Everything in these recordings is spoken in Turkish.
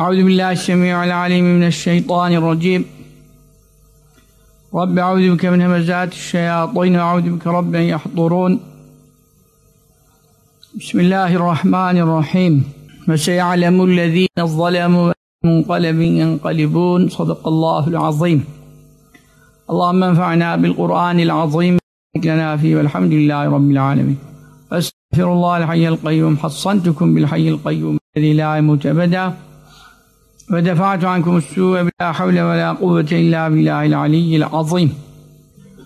أعوذ بالله السميع العليم من الشيطان الرجيم. رب أعوذ بك من همزات الشياطين وأعوذ بك رب أن يحضرون. بسم الله الرحمن الرحيم. وسيعلم الذين ظلموا منقلب ينقلبون. صدق الله العظيم. اللهم انفعنا بالقرآن العظيم. لنا فيه والحمد لله رب العالمين. أستغفر الله الحي القيوم. حصنتكم بالحي القيوم الذي لا يموت أبدا. ve defa'tu ankum su'e bi la havle ve la kuvvete illa billahil aliyyil azim.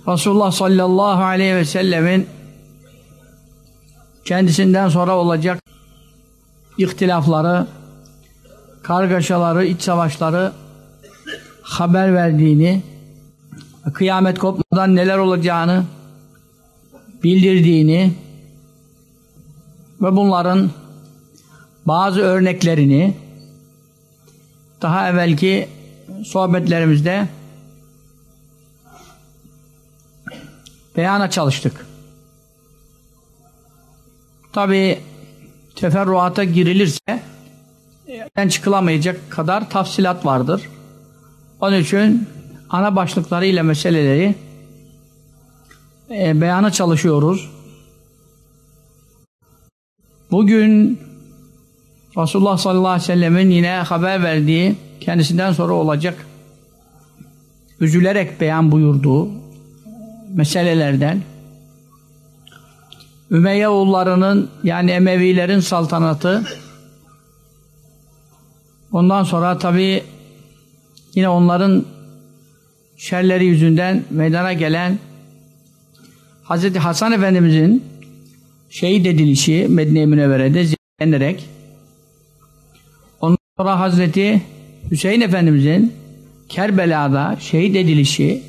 Resulullah sallallahu aleyhi ve sellemin kendisinden sonra olacak ihtilafları, kargaşaları, iç savaşları haber verdiğini, kıyamet kopmadan neler olacağını bildirdiğini ve bunların bazı örneklerini daha evvelki sohbetlerimizde beyana çalıştık. Tabi teferruata girilirse yani çıkılamayacak kadar tafsilat vardır. Onun için ana başlıklarıyla meseleleri e, beyana çalışıyoruz. Bugün Resulullah sallallahu aleyhi ve sellemin yine haber verdiği kendisinden sonra olacak üzülerek beyan buyurduğu meselelerden Ümeyye oğullarının yani Emevilerin saltanatı ondan sonra tabi yine onların şerleri yüzünden meydana gelen Hz. Hasan Efendimizin şehit edilişi Medine-i Münevvere'de ondan sonra Hazreti Hüseyin Efendimizin Kerbela'da şehit edilişi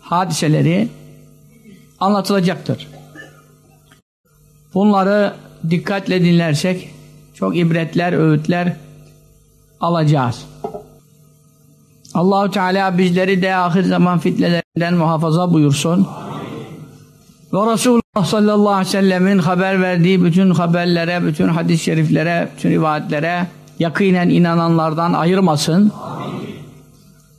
hadiseleri anlatılacaktır. Bunları dikkatle dinlersek çok ibretler, öğütler alacağız. Allahu Teala bizleri de ahir zaman fitnelerinden muhafaza buyursun. Ve Resulullah sallallahu aleyhi ve sellemin haber verdiği bütün haberlere, bütün hadis-i şeriflere, bütün rivayetlere yakinen inananlardan ayırmasın. Amin.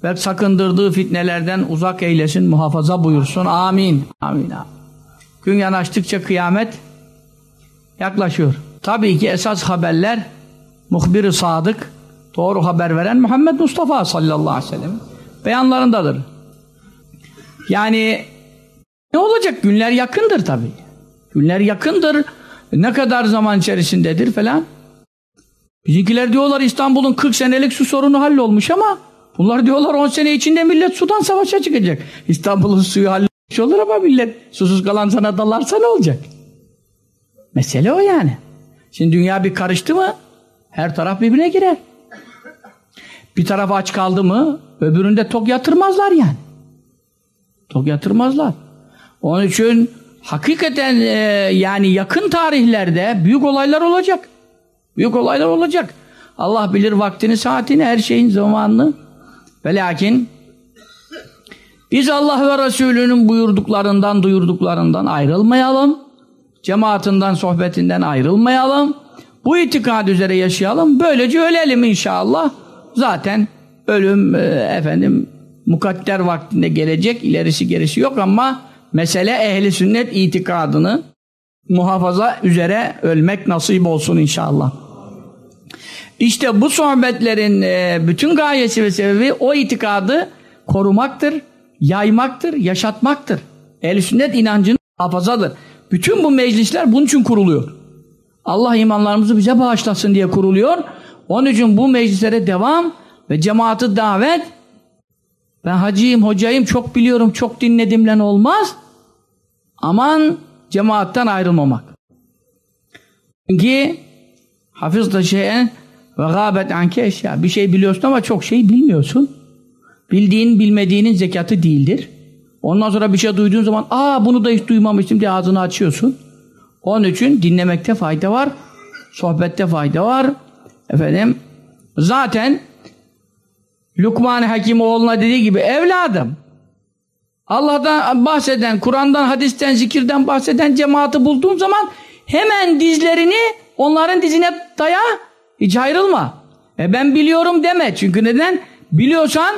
Ve sakındırdığı fitnelerden uzak eylesin, muhafaza buyursun. Amin. Amin. Gün yanaştıkça kıyamet yaklaşıyor. Tabii ki esas haberler muhbir-i sadık, doğru haber veren Muhammed Mustafa sallallahu aleyhi ve sellem beyanlarındadır. Yani ne olacak? Günler yakındır tabii. Günler yakındır. Ne kadar zaman içerisindedir falan. Bizimkiler diyorlar İstanbul'un 40 senelik su sorunu hallolmuş ama bunlar diyorlar 10 sene içinde millet sudan savaşa çıkacak. İstanbul'un suyu hallolmuş olur ama millet susuz kalan sana dalarsa ne olacak? Mesele o yani. Şimdi dünya bir karıştı mı her taraf birbirine girer. Bir taraf aç kaldı mı öbüründe tok yatırmazlar yani. Tok yatırmazlar. Onun için hakikaten e, yani yakın tarihlerde büyük olaylar olacak. Büyük olaylar olacak. Allah bilir vaktini, saatini, her şeyin zamanını. Ve lakin biz Allah ve Resulünün buyurduklarından, duyurduklarından ayrılmayalım. Cemaatinden, sohbetinden ayrılmayalım. Bu itikad üzere yaşayalım. Böylece ölelim inşallah. Zaten ölüm e, efendim mukadder vaktinde gelecek. ilerisi gerisi yok ama mesele ehli sünnet itikadını muhafaza üzere ölmek nasip olsun inşallah. İşte bu sohbetlerin e, bütün gayesi ve sebebi o itikadı korumaktır, yaymaktır, yaşatmaktır. Ehl-i sünnet inancının hafazadır. Bütün bu meclisler bunun için kuruluyor. Allah imanlarımızı bize bağışlasın diye kuruluyor. Onun için bu meclislere devam ve cemaati davet ben hacıyım, hocayım, çok biliyorum, çok dinledimlen olmaz. Aman cemaatten ayrılmamak. Çünkü hafız da şeyen ve gâbet anke eşya. Bir şey biliyorsun ama çok şey bilmiyorsun. Bildiğin bilmediğinin zekatı değildir. Ondan sonra bir şey duyduğun zaman aa bunu da hiç duymamıştım diye ağzını açıyorsun. Onun için dinlemekte fayda var. Sohbette fayda var. Efendim zaten Lukman Hakimoğlu'na dediği gibi evladım Allah'tan bahseden, Kur'an'dan, hadisten, zikirden bahseden cemaati bulduğun zaman hemen dizlerini onların dizine daya hiç ayrılma. E ben biliyorum deme. Çünkü neden? Biliyorsan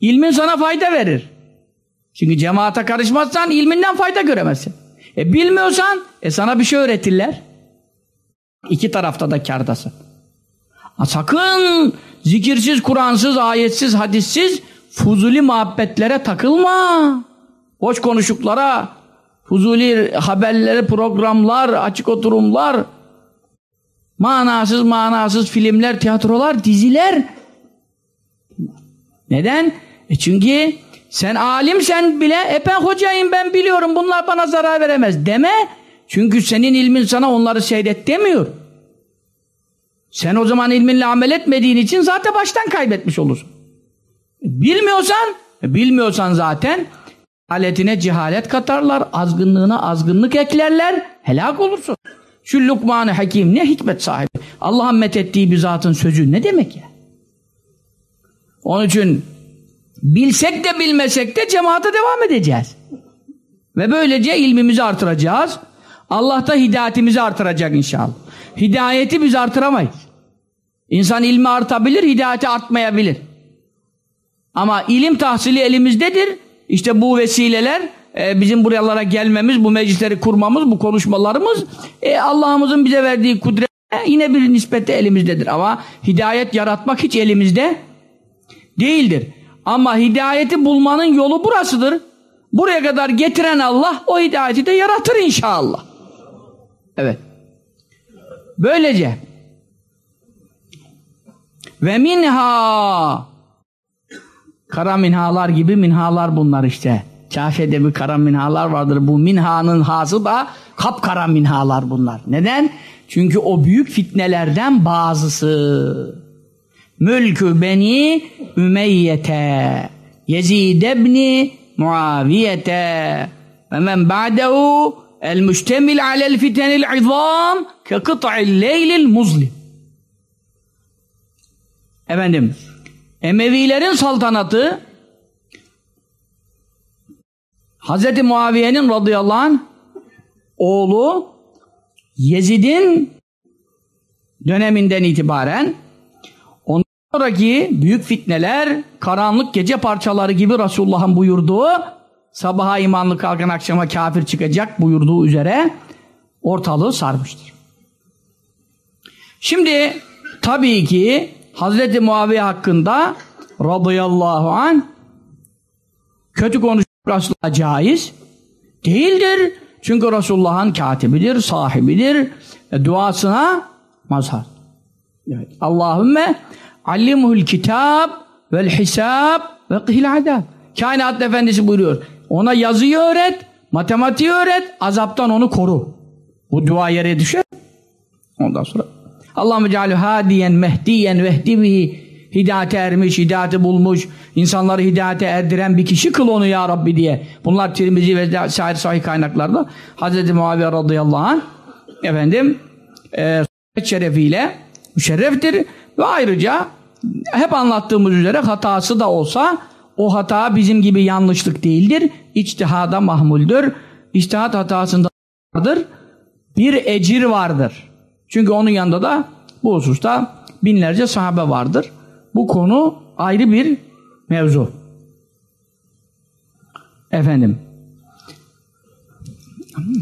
ilmin sana fayda verir. Çünkü cemaate karışmazsan ilminden fayda göremezsin. E bilmiyorsan e sana bir şey öğretirler. İki tarafta da kardasın. Ha, sakın zikirsiz, Kur'ansız, ayetsiz, hadissiz fuzuli muhabbetlere takılma. Boş konuşuklara, fuzuli haberleri, programlar, açık oturumlar, manasız manasız filmler, tiyatrolar, diziler. Neden? E çünkü sen alimsen bile e ben hocayım ben biliyorum bunlar bana zarar veremez deme. Çünkü senin ilmin sana onları seyret demiyor. Sen o zaman ilminle amel etmediğin için zaten baştan kaybetmiş olursun. Bilmiyorsan, bilmiyorsan zaten aletine cehalet katarlar, azgınlığına azgınlık eklerler, helak olursun. Şu Lukman-ı Hakim ne hikmet sahibi. Allah'ın methettiği bir zatın sözü ne demek ya? Onun için bilsek de bilmesek de cemaate devam edeceğiz. Ve böylece ilmimizi artıracağız. Allah da hidayetimizi artıracak inşallah. Hidayeti biz artıramayız. İnsan ilmi artabilir, hidayeti artmayabilir. Ama ilim tahsili elimizdedir. İşte bu vesileler e, bizim buralara gelmemiz, bu meclisleri kurmamız, bu konuşmalarımız e, Allah'ımızın bize verdiği kudret yine bir nispette elimizdedir. Ama hidayet yaratmak hiç elimizde değildir. Ama hidayeti bulmanın yolu burasıdır. Buraya kadar getiren Allah o hidayeti de yaratır inşallah. Evet. Böylece ve minha kara minhalar gibi minhalar bunlar işte. Kafede bir kara minhalar vardır. Bu minhanın hası da kapkara minhalar bunlar. Neden? Çünkü o büyük fitnelerden bazısı. Mülkü beni Ümeyyete Yezid ebni Muaviyete ve men ba'dehu el müştemil alel fitenil izam ke kıt'il leylil muzlim Efendim Emevilerin saltanatı Hz. Muaviye'nin radıyallahu anh oğlu Yezid'in döneminden itibaren ondan sonraki büyük fitneler karanlık gece parçaları gibi Resulullah'ın buyurduğu sabaha imanlı kalkan akşama kafir çıkacak buyurduğu üzere ortalığı sarmıştır. Şimdi tabii ki Hazreti Muaviye hakkında radıyallahu an kötü konuşmak asla caiz değildir. Çünkü Resulullah'ın katibidir, sahibidir. E, duasına mazhar. Evet. Allahümme allimhul kitab vel hisab ve qihil adab. Kainat Efendisi buyuruyor. Ona yazıyı öğret, matematiği öğret, azaptan onu koru. Bu dua yere düşer. Ondan sonra Allahümme cealü hadiyen mehdiyen vehdibihi hidayete ermiş, hidayeti bulmuş, insanları hidayete erdiren bir kişi kıl onu ya Rabbi diye. Bunlar Tirmizi ve sair sahih kaynaklarda Hz. Muaviye radıyallahu anh efendim e, şerefiyle müşerreftir ve ayrıca hep anlattığımız üzere hatası da olsa o hata bizim gibi yanlışlık değildir. İçtihada mahmuldür. İçtihat hatasında vardır. Bir ecir vardır. Çünkü onun yanında da bu hususta binlerce sahabe vardır. Bu konu ayrı bir mevzu. Efendim.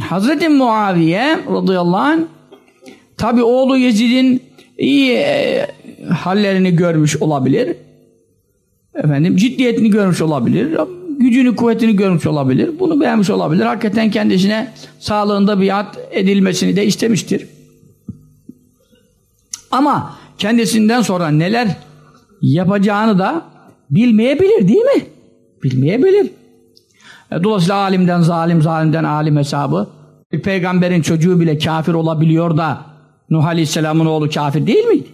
Hazreti Muaviye radıyallahu anh tabi oğlu Yezid'in iyi e, hallerini görmüş olabilir. Efendim ciddiyetini görmüş olabilir. Gücünü, kuvvetini görmüş olabilir. Bunu beğenmiş olabilir. Hakikaten kendisine sağlığında biat edilmesini de istemiştir. Ama kendisinden sonra neler yapacağını da bilmeyebilir değil mi? Bilmeyebilir. E, dolayısıyla alimden zalim, zalimden alim hesabı. Bir peygamberin çocuğu bile kafir olabiliyor da Nuh Aleyhisselam'ın oğlu kafir değil miydi?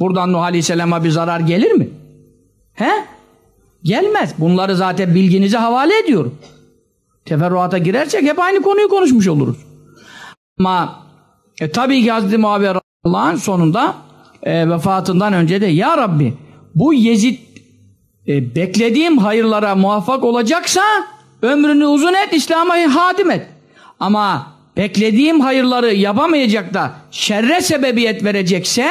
Buradan Nuh Aleyhisselam'a bir zarar gelir mi? He? Gelmez. Bunları zaten bilginize havale ediyorum. Teferruata girersek hep aynı konuyu konuşmuş oluruz. Ama e, tabii ki Hazreti Muaviye Allah'ın sonunda e, vefatından önce de Ya Rabbi bu Yezid e, beklediğim hayırlara muvaffak olacaksa ömrünü uzun et, İslam'a hadim et. Ama beklediğim hayırları yapamayacak da şerre sebebiyet verecekse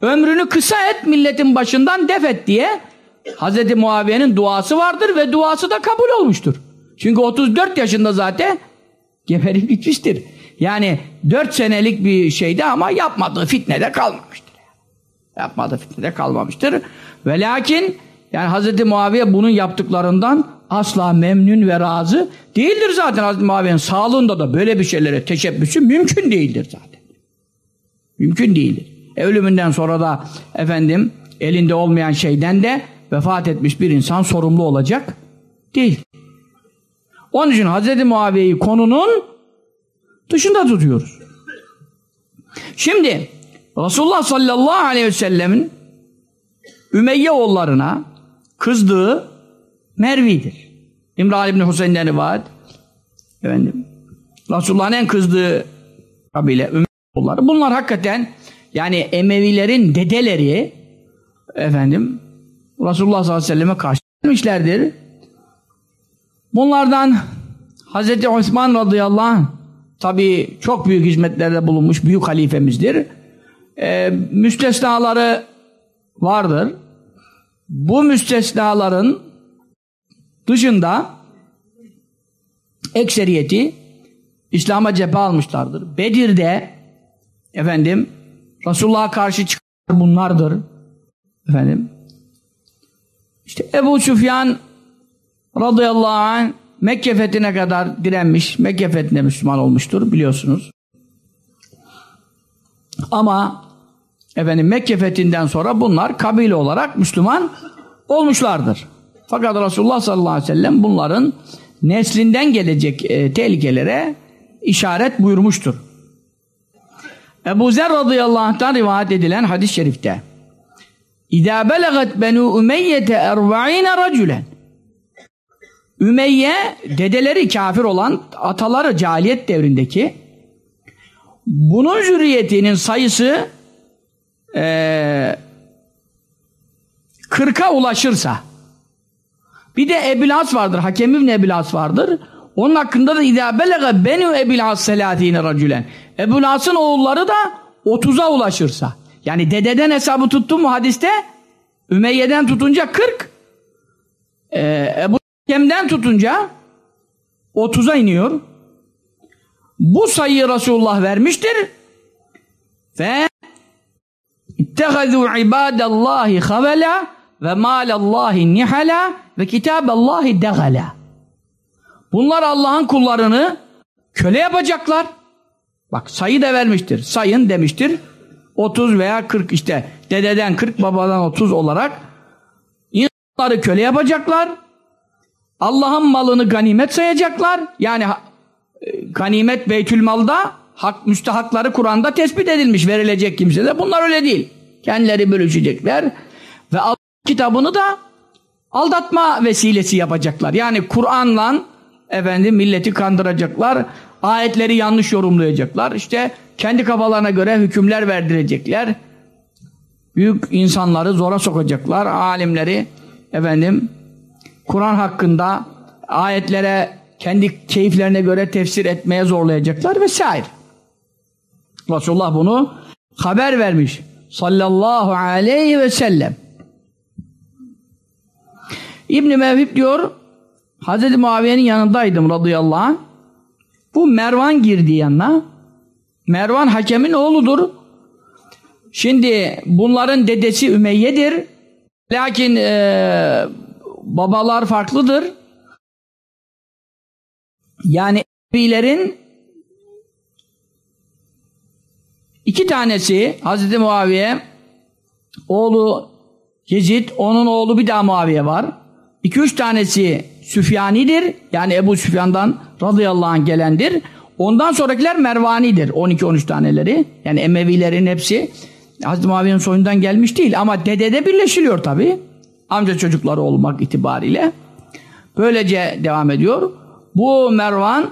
ömrünü kısa et milletin başından def et diye Hz. Muaviye'nin duası vardır ve duası da kabul olmuştur. Çünkü 34 yaşında zaten geberip gitmiştir. Yani 4 senelik bir şeydi ama yapmadığı fitnede kalmamıştır. Yapmadığı fitnede kalmamıştır. Ve lakin yani Hz. Muaviye bunun yaptıklarından asla memnun ve razı değildir zaten Hz. Muaviye'nin sağlığında da böyle bir şeylere teşebbüsü mümkün değildir zaten. Mümkün değildir. E, ölümünden sonra da efendim elinde olmayan şeyden de vefat etmiş bir insan sorumlu olacak değil. Onun için Hz. Muaviye'yi konunun dışında tutuyoruz. Şimdi Resulullah sallallahu aleyhi ve sellemin Ümeyye oğullarına kızdığı Mervi'dir. İmran İbni Hüseyin'den rivayet efendim Resulullah'ın en kızdığı kabile Ümeyye oğulları. Bunlar hakikaten yani Emevilerin dedeleri efendim Resulullah sallallahu aleyhi ve selleme karşı gelmişlerdir. Bunlardan Hazreti Osman radıyallahu anh tabi çok büyük hizmetlerde bulunmuş büyük halifemizdir. Ee, müstesnaları vardır. Bu müstesnaların dışında ekseriyeti İslam'a cephe almışlardır. Bedir'de efendim Resulullah'a karşı çıkan bunlardır. Efendim işte Ebu Süfyan radıyallahu anh Mekke fethine kadar direnmiş. Mekke fethine Müslüman olmuştur biliyorsunuz. Ama efendim Mekke fethinden sonra bunlar kabile olarak Müslüman olmuşlardır. Fakat Resulullah sallallahu aleyhi ve sellem bunların neslinden gelecek e, tehlikelere işaret buyurmuştur. Ebu Zer radıyallahu anh'tan rivayet edilen hadis-i şerifte İzâ belegat benû Ümeyye'te erba'ine racülen Ümeyye dedeleri kafir olan ataları cahiliyet devrindeki bunun zürriyetinin sayısı 40'a ulaşırsa bir de Ebil vardır. Hakem İbni Ebil vardır. Onun hakkında da İzâ belega benû Ebil As selâtîne racülen Ebil As'ın oğulları da 30'a ulaşırsa yani dededen hesabı tuttu mu hadiste Ümeyye'den tutunca 40 ee, Ebu Hakem'den tutunca 30'a iniyor. Bu sayıyı Resulullah vermiştir. Ve ittehazû ibâdallâhi havela ve mâlallâhi nihala ve kitâballâhi degala. Bunlar Allah'ın kullarını köle yapacaklar. Bak sayı da vermiştir. Sayın demiştir. 30 veya 40 işte dededen 40 babadan 30 olarak insanları köle yapacaklar. Allah'ın malını ganimet sayacaklar. Yani ganimet beytülmalda hak müstehakları Kur'an'da tespit edilmiş verilecek kimsede. Bunlar öyle değil. Kendileri bölüşecekler ve kitabını da aldatma vesilesi yapacaklar. Yani Kur'an'la efendim milleti kandıracaklar. Ayetleri yanlış yorumlayacaklar. İşte kendi kafalarına göre hükümler verdirecekler. Büyük insanları zora sokacaklar. Alimleri efendim Kur'an hakkında ayetlere kendi keyiflerine göre tefsir etmeye zorlayacaklar vesaire. Resulullah bunu haber vermiş. Sallallahu aleyhi ve sellem. İbn-i Mevhib diyor Hz. Muaviye'nin yanındaydım radıyallahu anh. Bu Mervan girdi yanına. Mervan hakemin oğludur. Şimdi bunların dedesi Ümeyye'dir. Lakin e, babalar farklıdır. Yani Ebilerin iki tanesi Hazreti Muaviye oğlu Yezid, onun oğlu bir daha Muaviye var. İki üç tanesi Süfyani'dir. Yani Ebu Süfyan'dan radıyallahu anh gelendir. Ondan sonrakiler Mervani'dir. 12-13 taneleri. Yani Emevilerin hepsi Hazreti Muaviye'nin soyundan gelmiş değil ama dedede birleşiliyor tabi. Amca çocukları olmak itibariyle. Böylece devam ediyor. Bu Mervan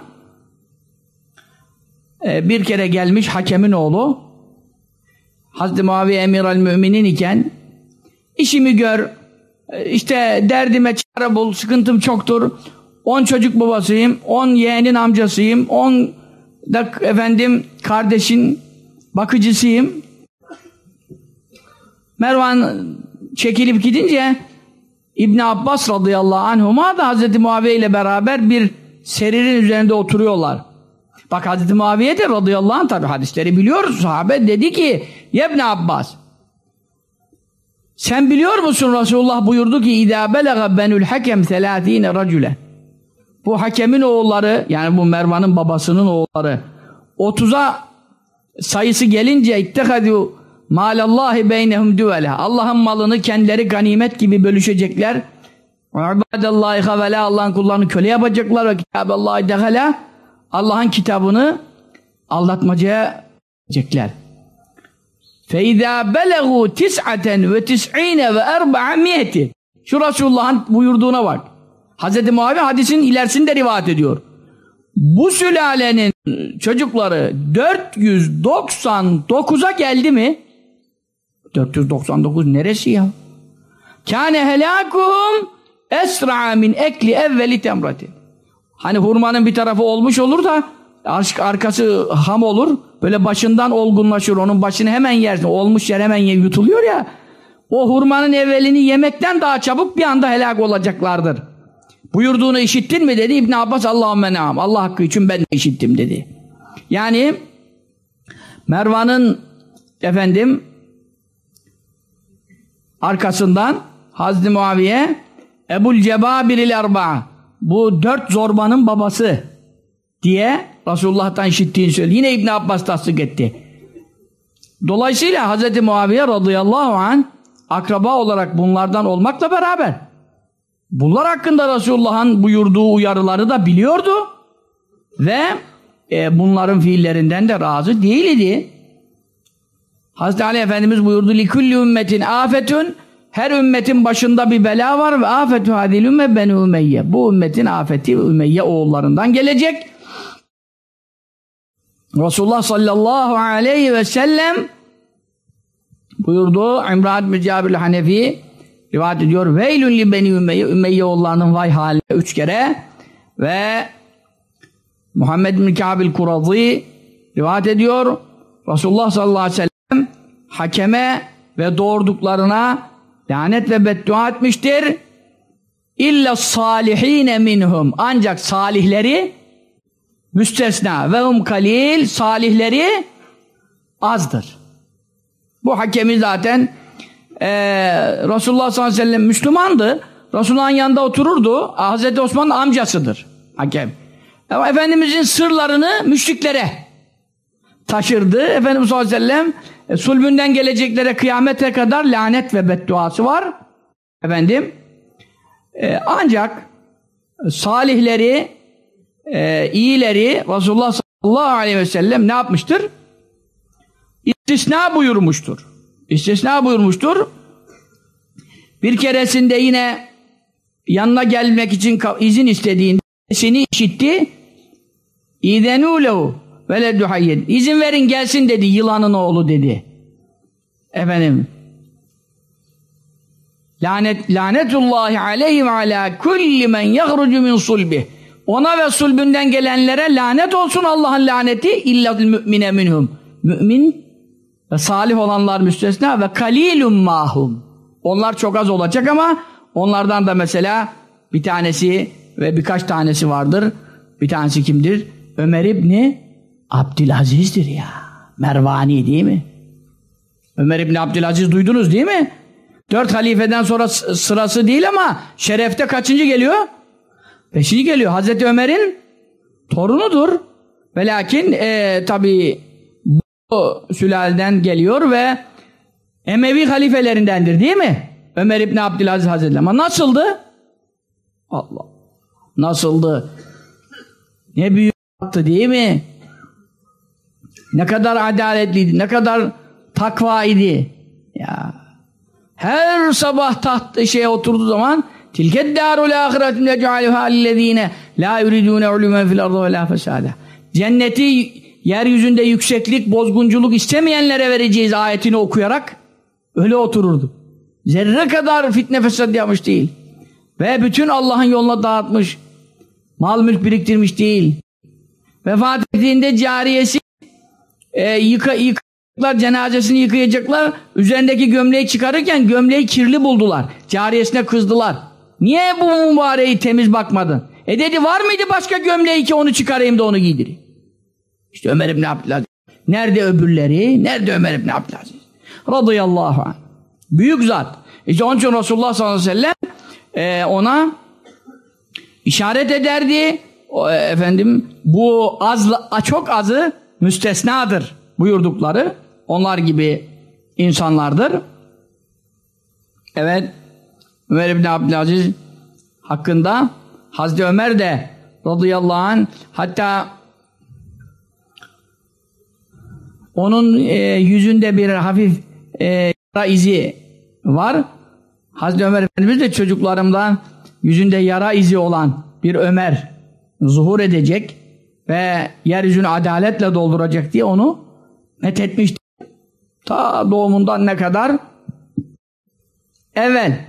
e, bir kere gelmiş hakemin oğlu. Hazreti Muaviye emir el müminin iken işimi gör e, işte derdime çare bul sıkıntım çoktur. On çocuk babasıyım on yeğenin amcasıyım on da efendim kardeşin bakıcısıyım. Mervan çekilip gidince İbn Abbas radıyallahu anhuma da Hazreti Muaviye ile beraber bir seririn üzerinde oturuyorlar. Bak Hazreti Muaviye de radıyallahu anh tabi hadisleri biliyoruz. Sahabe dedi ki İbn Abbas sen biliyor musun Resulullah buyurdu ki İdâ belega benül hakem selâthîne racüle bu hakemin oğulları yani bu Mervan'ın babasının oğulları 30'a sayısı gelince ittehadû malallahi beynehum düvele Allah'ın malını kendileri ganimet gibi bölüşecekler ibadallahi havela Allah'ın kullarını köle yapacaklar ve kitaballahi dehala Allah'ın kitabını aldatmacaya edecekler. فَاِذَا بَلَغُوا تِسْعَةً وَتِسْعِينَ وَاَرْبَعَ Şu Resulullah'ın buyurduğuna bak. Hz. Muaviye hadisin ilerisinde rivayet ediyor. Bu sülalenin çocukları 499'a geldi mi? 499 neresi ya? Kâne helâkuhum esra'a min ekli evveli temratin. Hani hurmanın bir tarafı olmuş olur da arkası ham olur. Böyle başından olgunlaşır. Onun başını hemen yersin. Olmuş yer hemen yutuluyor ya. O hurmanın evvelini yemekten daha çabuk bir anda helak olacaklardır. Buyurduğunu işittin mi dedi İbn Abbas Allahümme neam. Allah hakkı için ben de işittim dedi. Yani Mervan'ın efendim arkasından Hazreti Muaviye Ebul Cebabiril Erba bu dört zorbanın babası diye Resulullah'tan işittiğini söyledi. Yine İbn Abbas tasdik etti. Dolayısıyla Hazreti Muaviye radıyallahu anh akraba olarak bunlardan olmakla beraber bunlar hakkında Resulullah'ın buyurduğu uyarıları da biliyordu ve e, bunların fiillerinden de razı değildi. Hazreti Ali Efendimiz buyurdu likulli ümmetin afetün her ümmetin başında bir bela var ve afetü hadil ümme ben Ümeyye. Bu ümmetin afeti Ümeyye oğullarından gelecek. Resulullah sallallahu aleyhi ve sellem buyurdu İmran Mücabir Hanefi rivayet ediyor. Veylün li beni Ümeyye. Ümeyye oğullarının vay haline üç kere ve Muhammed bin Kabil Kurazi rivayet ediyor. Resulullah sallallahu aleyhi ve sellem hakeme ve doğurduklarına lanet ve beddua etmiştir. İlla salihine minhum. Ancak salihleri müstesna ve um kalil salihleri azdır. Bu hakemi zaten e, Resulullah sallallahu aleyhi ve sellem Müslümandı. Resulullah'ın yanında otururdu. Hazreti Osman'ın amcasıdır hakem. Ama Efendimizin sırlarını müşriklere taşırdı. Efendimiz sallallahu aleyhi ve sellem e, sulbünden geleceklere kıyamete kadar lanet ve bedduası var. Efendim e, ancak salihleri e, iyileri Resulullah sallallahu aleyhi ve sellem ne yapmıştır? İstisna buyurmuştur. İstisna buyurmuştur. Bir keresinde yine yanına gelmek için izin istediğinde seni işitti. İdenû hayyin. İzin verin gelsin dedi yılanın oğlu dedi. Efendim lanet lanetullahi aleyhi ve ala kulli men yahrucu min sulbih ona ve sulbünden gelenlere lanet olsun Allah'ın laneti illal mümine minhum. Mümin ve salih olanlar müstesna ve kalilum mahum. Onlar çok az olacak ama onlardan da mesela bir tanesi ve birkaç tanesi vardır. Bir tanesi kimdir? Ömer İbni Abdülaziz'dir ya. Mervani değil mi? Ömer İbni Abdülaziz duydunuz değil mi? Dört halifeden sonra sırası değil ama şerefte kaçıncı geliyor? Beşinci geliyor. Hazreti Ömer'in torunudur. Ve lakin e, tabi bu sülaleden geliyor ve Emevi halifelerindendir değil mi? Ömer İbni Abdülaziz Hazretleri. Ama nasıldı? Allah. Nasıldı? Ne büyük yaptı değil mi? Ne kadar adaletliydi, ne kadar takva idi. Ya. Her sabah taht şeye oturduğu zaman Tilket darul ahiretin nec'aluha lillezine la yuridune ulumen fil ardı ve la fesada. Cenneti yeryüzünde yükseklik, bozgunculuk istemeyenlere vereceğiz ayetini okuyarak öyle otururdu. Zerre kadar fitne fesat yapmış değil. Ve bütün Allah'ın yoluna dağıtmış. Mal mülk biriktirmiş değil. Vefat ettiğinde cariyesi e, yıka, yıka cenazesini yıkayacaklar. Üzerindeki gömleği çıkarırken gömleği kirli buldular. Cariyesine kızdılar. Niye bu mübareği temiz bakmadın? E dedi var mıydı başka gömleği ki onu çıkarayım da onu giydireyim. İşte Ömer İbni Abdülaziz. Nerede öbürleri? Nerede Ömer İbni Abdülaziz? Radıyallahu anh. Büyük zat. İşte onun için Resulullah sallallahu aleyhi ve sellem e, ona işaret ederdi. O, e, efendim bu az, çok azı müstesnadır buyurdukları onlar gibi insanlardır. Evet Ömer İbni Abdülaziz hakkında Hazreti Ömer de radıyallahu anh hatta onun e, yüzünde bir hafif e, yara izi var. Hazreti Ömer Efendimiz de çocuklarımdan yüzünde yara izi olan bir Ömer zuhur edecek ve yeryüzünü adaletle dolduracak diye onu methetmişti. Ta doğumundan ne kadar? Evvel.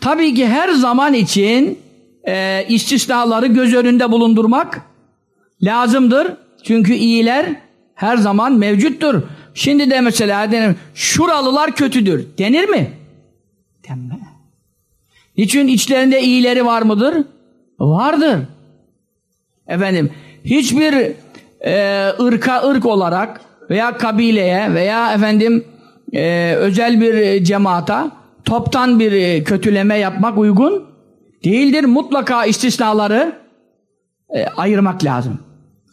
Tabii ki her zaman için e, istisnaları göz önünde bulundurmak lazımdır. Çünkü iyiler her zaman mevcuttur. Şimdi de mesela denir, şuralılar kötüdür. Denir mi? Denme. Niçin içlerinde iyileri var mıdır? Vardır. Efendim, hiçbir e, ırka ırk olarak veya kabileye veya efendim e, özel bir cemaata toptan bir kötüleme yapmak uygun değildir. Mutlaka istisnaları e, ayırmak lazım.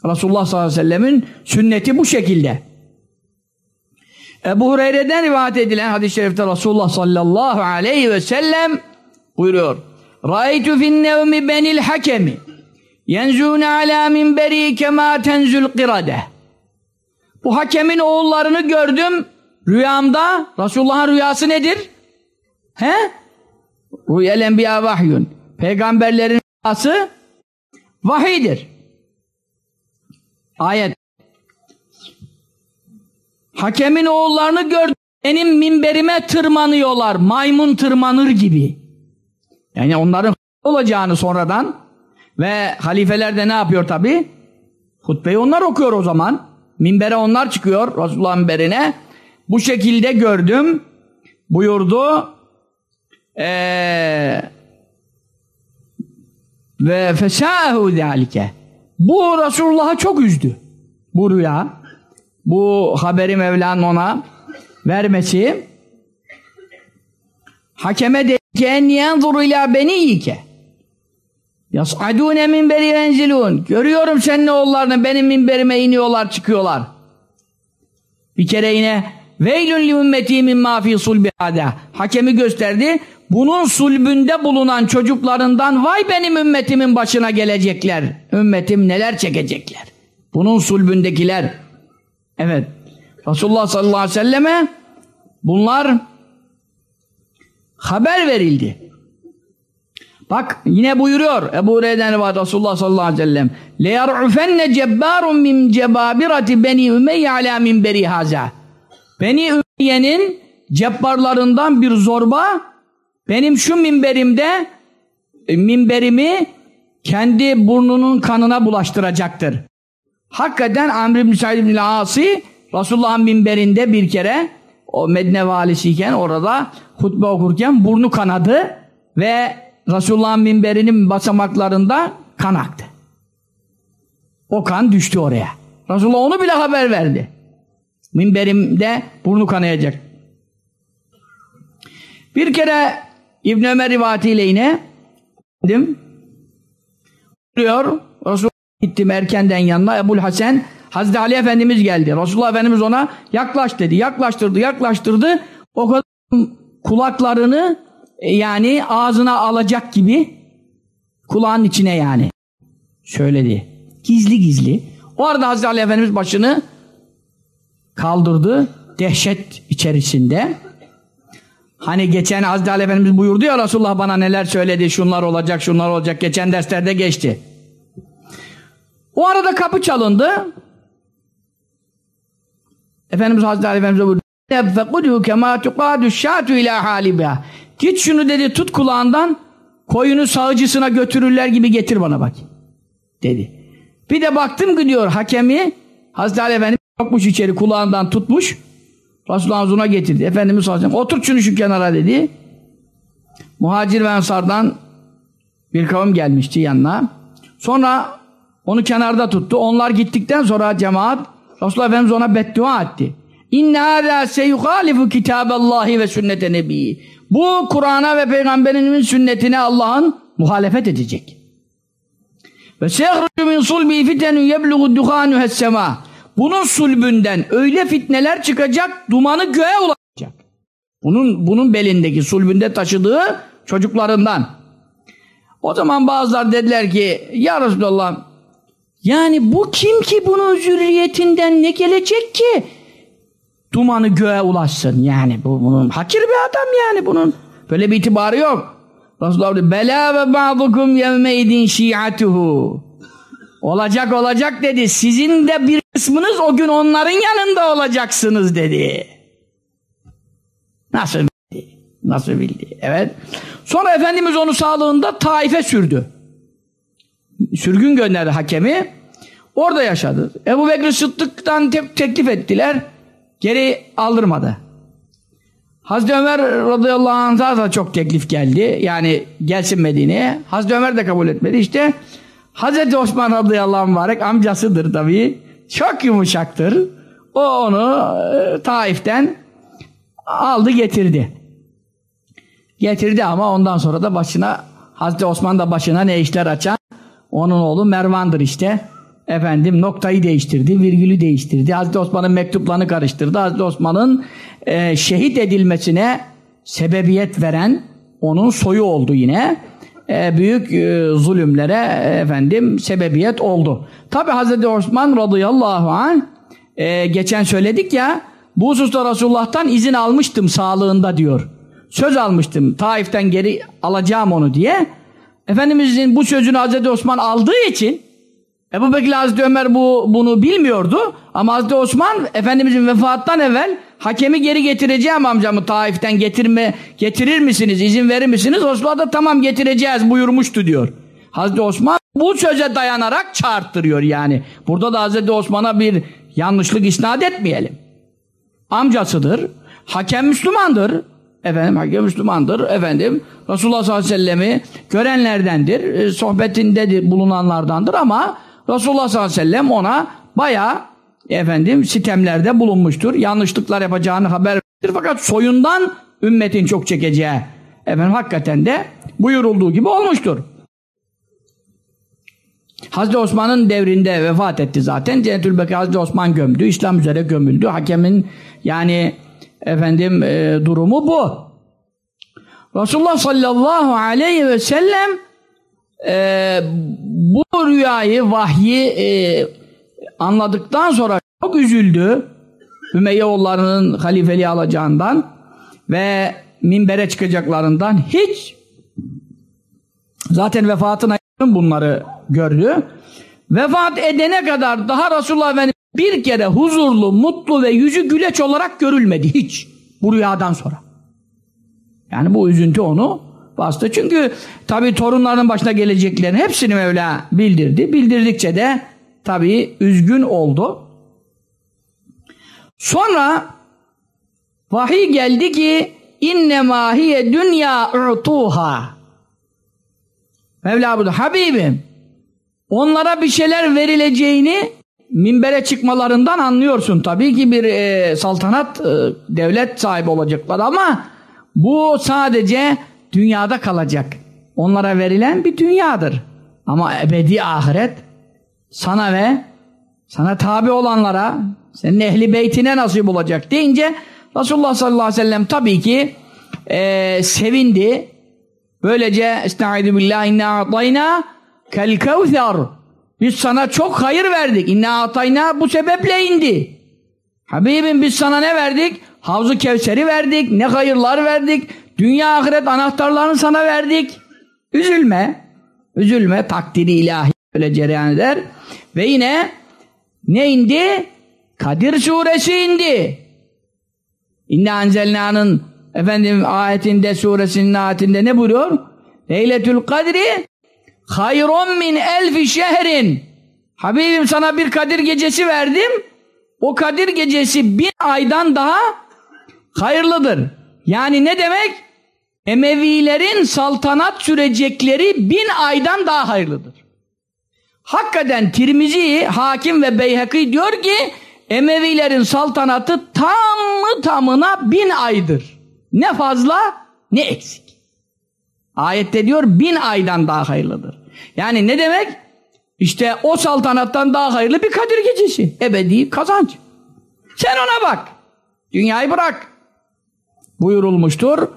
Resulullah sallallahu aleyhi ve sellemin sünneti bu şekilde. Ebu Hureyre'den rivayet edilen hadis-i şerifte Resulullah sallallahu aleyhi ve sellem buyuruyor. Ra'aytu fin nevmi benil hakemi yenzûne alâ minberi kemâ tenzül qirade. Bu hakemin oğullarını gördüm rüyamda. Resulullah'ın rüyası nedir? He? Rüyel enbiya vahyun. Peygamberlerin rüyası vahiydir. Ayet. Hakemin oğullarını gördüm. Benim minberime tırmanıyorlar. Maymun tırmanır gibi. Yani onların olacağını sonradan ve halifeler de ne yapıyor tabi? Hutbeyi onlar okuyor o zaman. Minbere onlar çıkıyor Resulullah minberine. Bu şekilde gördüm. Buyurdu. Ee, ve fesâhu zâlike. Bu Resulullah'ı çok üzdü. Bu rüya. Bu haberi Mevla'nın ona vermesi. Hakeme dedi ki en yanzuru ila beniyike. Yas'adûne minberi yenzilûn. Görüyorum senin oğullarını benim minberime iniyorlar çıkıyorlar. Bir kere yine veylün li ümmeti mimma fî sulbihâdâ. Hakemi gösterdi. Bunun sulbünde bulunan çocuklarından vay benim ümmetimin başına gelecekler. Ümmetim neler çekecekler. Bunun sulbündekiler. Evet. Resulullah sallallahu aleyhi ve selleme bunlar haber verildi. Bak yine buyuruyor Ebu Hureyre'den rivayet Resulullah sallallahu aleyhi ve sellem لَيَرْعُفَنَّ جَبَّارٌ مِنْ جَبَابِرَةِ بَنِي اُمَيَّ عَلَى مِنْبَرِ هَذَا Beni Ümeyye'nin cebbarlarından bir zorba benim şu minberimde e, minberimi kendi burnunun kanına bulaştıracaktır. Hakikaten Amr ibn Said ibn Asi Resulullah'ın minberinde bir kere o Medine valisiyken orada hutbe okurken burnu kanadı ve Resulullah'ın minberinin basamaklarında kan aktı. O kan düştü oraya. Resulullah onu bile haber verdi. Minberimde burnu kanayacak. Bir kere İbn Ömer rivayetiyle yine dedim diyor Resulullah gittim erkenden yanına Ebul Hasan Hazreti Ali Efendimiz geldi. Resulullah Efendimiz ona yaklaş dedi. Yaklaştırdı, yaklaştırdı. O kadar kulaklarını yani ağzına alacak gibi kulağın içine yani söyledi. Gizli gizli. O arada Hazreti Ali Efendimiz başını kaldırdı. Dehşet içerisinde. Hani geçen Hazreti Ali Efendimiz buyurdu ya Resulullah bana neler söyledi, şunlar olacak, şunlar olacak. Geçen derslerde geçti. O arada kapı çalındı. Efendimiz Hazreti Ali Efendimiz buyurdu. فَقُدُوا كَمَا تُقَادُ الشَّاتُ اِلٰى حَالِبَا Git şunu dedi tut kulağından koyunu sağıcısına götürürler gibi getir bana bak. Dedi. Bir de baktım gidiyor hakemi Hazreti Ali Efendimiz sokmuş içeri kulağından tutmuş. Resulullah'ın huzuruna getirdi. Efendimiz sallallahu otur şunu şu kenara dedi. Muhacir ve Ensar'dan bir kavim gelmişti yanına. Sonra onu kenarda tuttu. Onlar gittikten sonra cemaat Resulullah Efendimiz ona beddua etti. İnne hâzâ seyuhâlifu kitâballâhi ve sünnete nebiyyi. Bu Kur'an'a ve Peygamberinin sünnetine Allah'ın muhalefet edecek. Ve seyhrucu min sulbi fitenun yebluğu duhanu hessema. Bunun sulbünden öyle fitneler çıkacak, dumanı göğe ulaşacak. Bunun bunun belindeki sulbünde taşıdığı çocuklarından. O zaman bazılar dediler ki ya Resulallah yani bu kim ki bunun zürriyetinden ne gelecek ki dumanı göğe ulaşsın yani bu bunun hakir bir adam yani bunun böyle bir itibarı yok. Resulullah dedi bela ve ba'dukum yevmeydin şi'atuhu olacak olacak dedi sizin de bir kısmınız o gün onların yanında olacaksınız dedi. Nasıl bildi? Nasıl bildi? Evet. Sonra Efendimiz onu sağlığında Taif'e sürdü. Sürgün gönderdi hakemi. Orada yaşadı. Ebu Bekir Sıddık'tan te teklif ettiler. Geri aldırmadı. Hazreti Ömer radıyallahu anh'a da çok teklif geldi. Yani gelsin Medine'ye. Hazreti Ömer de kabul etmedi. İşte Hazreti Osman radıyallahu anh mübarek amcasıdır tabii. Çok yumuşaktır. O onu e, Taif'ten aldı getirdi. Getirdi ama ondan sonra da başına Hazreti Osman da başına ne işler açan onun oğlu Mervan'dır işte. Efendim noktayı değiştirdi, virgülü değiştirdi. Hazreti Osman'ın mektuplarını karıştırdı. Hazreti Osman'ın e, şehit edilmesine sebebiyet veren onun soyu oldu yine. E, büyük e, zulümlere e, efendim sebebiyet oldu. Tabi Hazreti Osman radıyallahu anh e, geçen söyledik ya bu hususta Resulullah'tan izin almıştım sağlığında diyor. Söz almıştım Taif'ten geri alacağım onu diye. Efendimizin bu sözünü Hazreti Osman aldığı için Ebu Bekir Hazreti Ömer bu, bunu bilmiyordu ama Hazreti Osman Efendimizin vefattan evvel hakemi geri getireceğim amcamı Taif'ten getirme, getirir misiniz izin verir misiniz? Resulullah da tamam getireceğiz buyurmuştu diyor. Hazreti Osman bu söze dayanarak çağırttırıyor yani. Burada da Hazreti Osman'a bir yanlışlık isnat etmeyelim. Amcasıdır. Hakem Müslümandır. Efendim hakem Müslümandır. Efendim Resulullah sallallahu aleyhi ve sellem'i görenlerdendir. E, sohbetinde bulunanlardandır ama Resulullah sallallahu aleyhi ve sellem ona bayağı efendim sitemlerde bulunmuştur. Yanlışlıklar yapacağını haber verir. Fakat soyundan ümmetin çok çekeceği efendim hakikaten de buyurulduğu gibi olmuştur. Hazreti Osman'ın devrinde vefat etti zaten. Cennetül Bekir Hazreti Osman gömdü. İslam üzere gömüldü. Hakemin yani efendim e, durumu bu. Resulullah sallallahu aleyhi ve sellem e, bu rüyayı, vahyi e, anladıktan sonra çok üzüldü. Ümeyye oğullarının halifeliği alacağından ve minbere çıkacaklarından hiç zaten vefatına yakın bunları gördü. Vefat edene kadar daha Resulullah Efendimiz bir kere huzurlu, mutlu ve yüzü güleç olarak görülmedi hiç bu rüyadan sonra. Yani bu üzüntü onu bastı. Çünkü tabi torunların başına geleceklerin hepsini Mevla bildirdi. Bildirdikçe de tabi üzgün oldu. Sonra vahiy geldi ki inne mahiye dünya utuha Mevla burada Habibim onlara bir şeyler verileceğini minbere çıkmalarından anlıyorsun. Tabii ki bir e, saltanat, e, devlet sahibi olacaklar ama bu sadece dünyada kalacak. Onlara verilen bir dünyadır. Ama ebedi ahiret sana ve sana tabi olanlara, senin ehli beytine nasip olacak deyince Resulullah sallallahu aleyhi ve sellem tabii ki e, sevindi. Böylece Estaizu billah inna atayna kel kevzer biz sana çok hayır verdik. İnna atayna bu sebeple indi. Habibim biz sana ne verdik? Havzu Kevser'i verdik. Ne hayırlar verdik. Dünya ahiret anahtarlarını sana verdik. Üzülme. Üzülme. Takdiri ilahi böyle cereyan eder. Ve yine ne indi? Kadir suresi indi. İnne anzelna'nın efendim ayetinde suresinin ayetinde ne buyuruyor? Leyletül kadri hayrun min elfi şehrin. Habibim sana bir Kadir gecesi verdim. o Kadir gecesi bin aydan daha hayırlıdır. Yani ne demek? Emevilerin saltanat sürecekleri bin aydan daha hayırlıdır. Hakikaten Tirmizi, Hakim ve Beyhaki diyor ki Emevilerin saltanatı tamı tamına bin aydır. Ne fazla ne eksik. Ayette diyor bin aydan daha hayırlıdır. Yani ne demek? İşte o saltanattan daha hayırlı bir Kadir gecesi. Ebedi kazanç. Sen ona bak. Dünyayı bırak. Buyurulmuştur.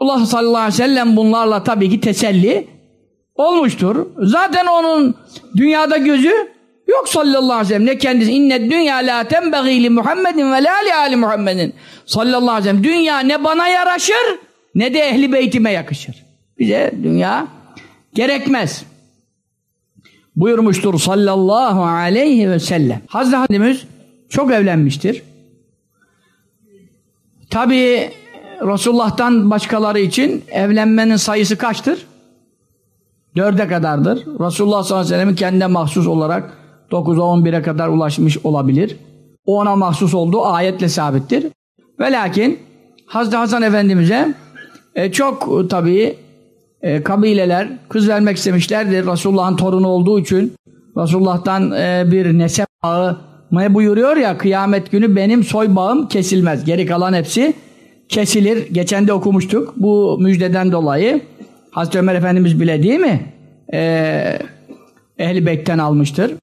Allah sallallahu aleyhi ve sellem bunlarla tabii ki teselli olmuştur. Zaten onun dünyada gözü yok sallallahu aleyhi ve sellem. Ne kendisi inne dünya la tenbeği li Muhammedin ve la li ali Muhammedin sallallahu aleyhi ve sellem. Dünya ne bana yaraşır ne de ehli beytime yakışır. Bize dünya gerekmez. Buyurmuştur sallallahu aleyhi ve sellem. Hazreti Hadimiz çok evlenmiştir. Tabi Resulullah'tan başkaları için evlenmenin sayısı kaçtır? Dörde kadardır. Resulullah sallallahu aleyhi ve sellem'in kendine mahsus olarak 9'a 11'e kadar ulaşmış olabilir. O ona mahsus olduğu ayetle sabittir. Ve lakin Hazreti Hasan Efendimiz'e e, çok tabii e, kabileler kız vermek istemişlerdir. Resulullah'ın torunu olduğu için Resulullah'tan e, bir nesep bağı ne buyuruyor ya kıyamet günü benim soy bağım kesilmez. Geri kalan hepsi kesilir. Geçen de okumuştuk. Bu müjdeden dolayı Hazreti Ömer Efendimiz bile değil mi? Ee, Ehl-i Beyt'ten almıştır.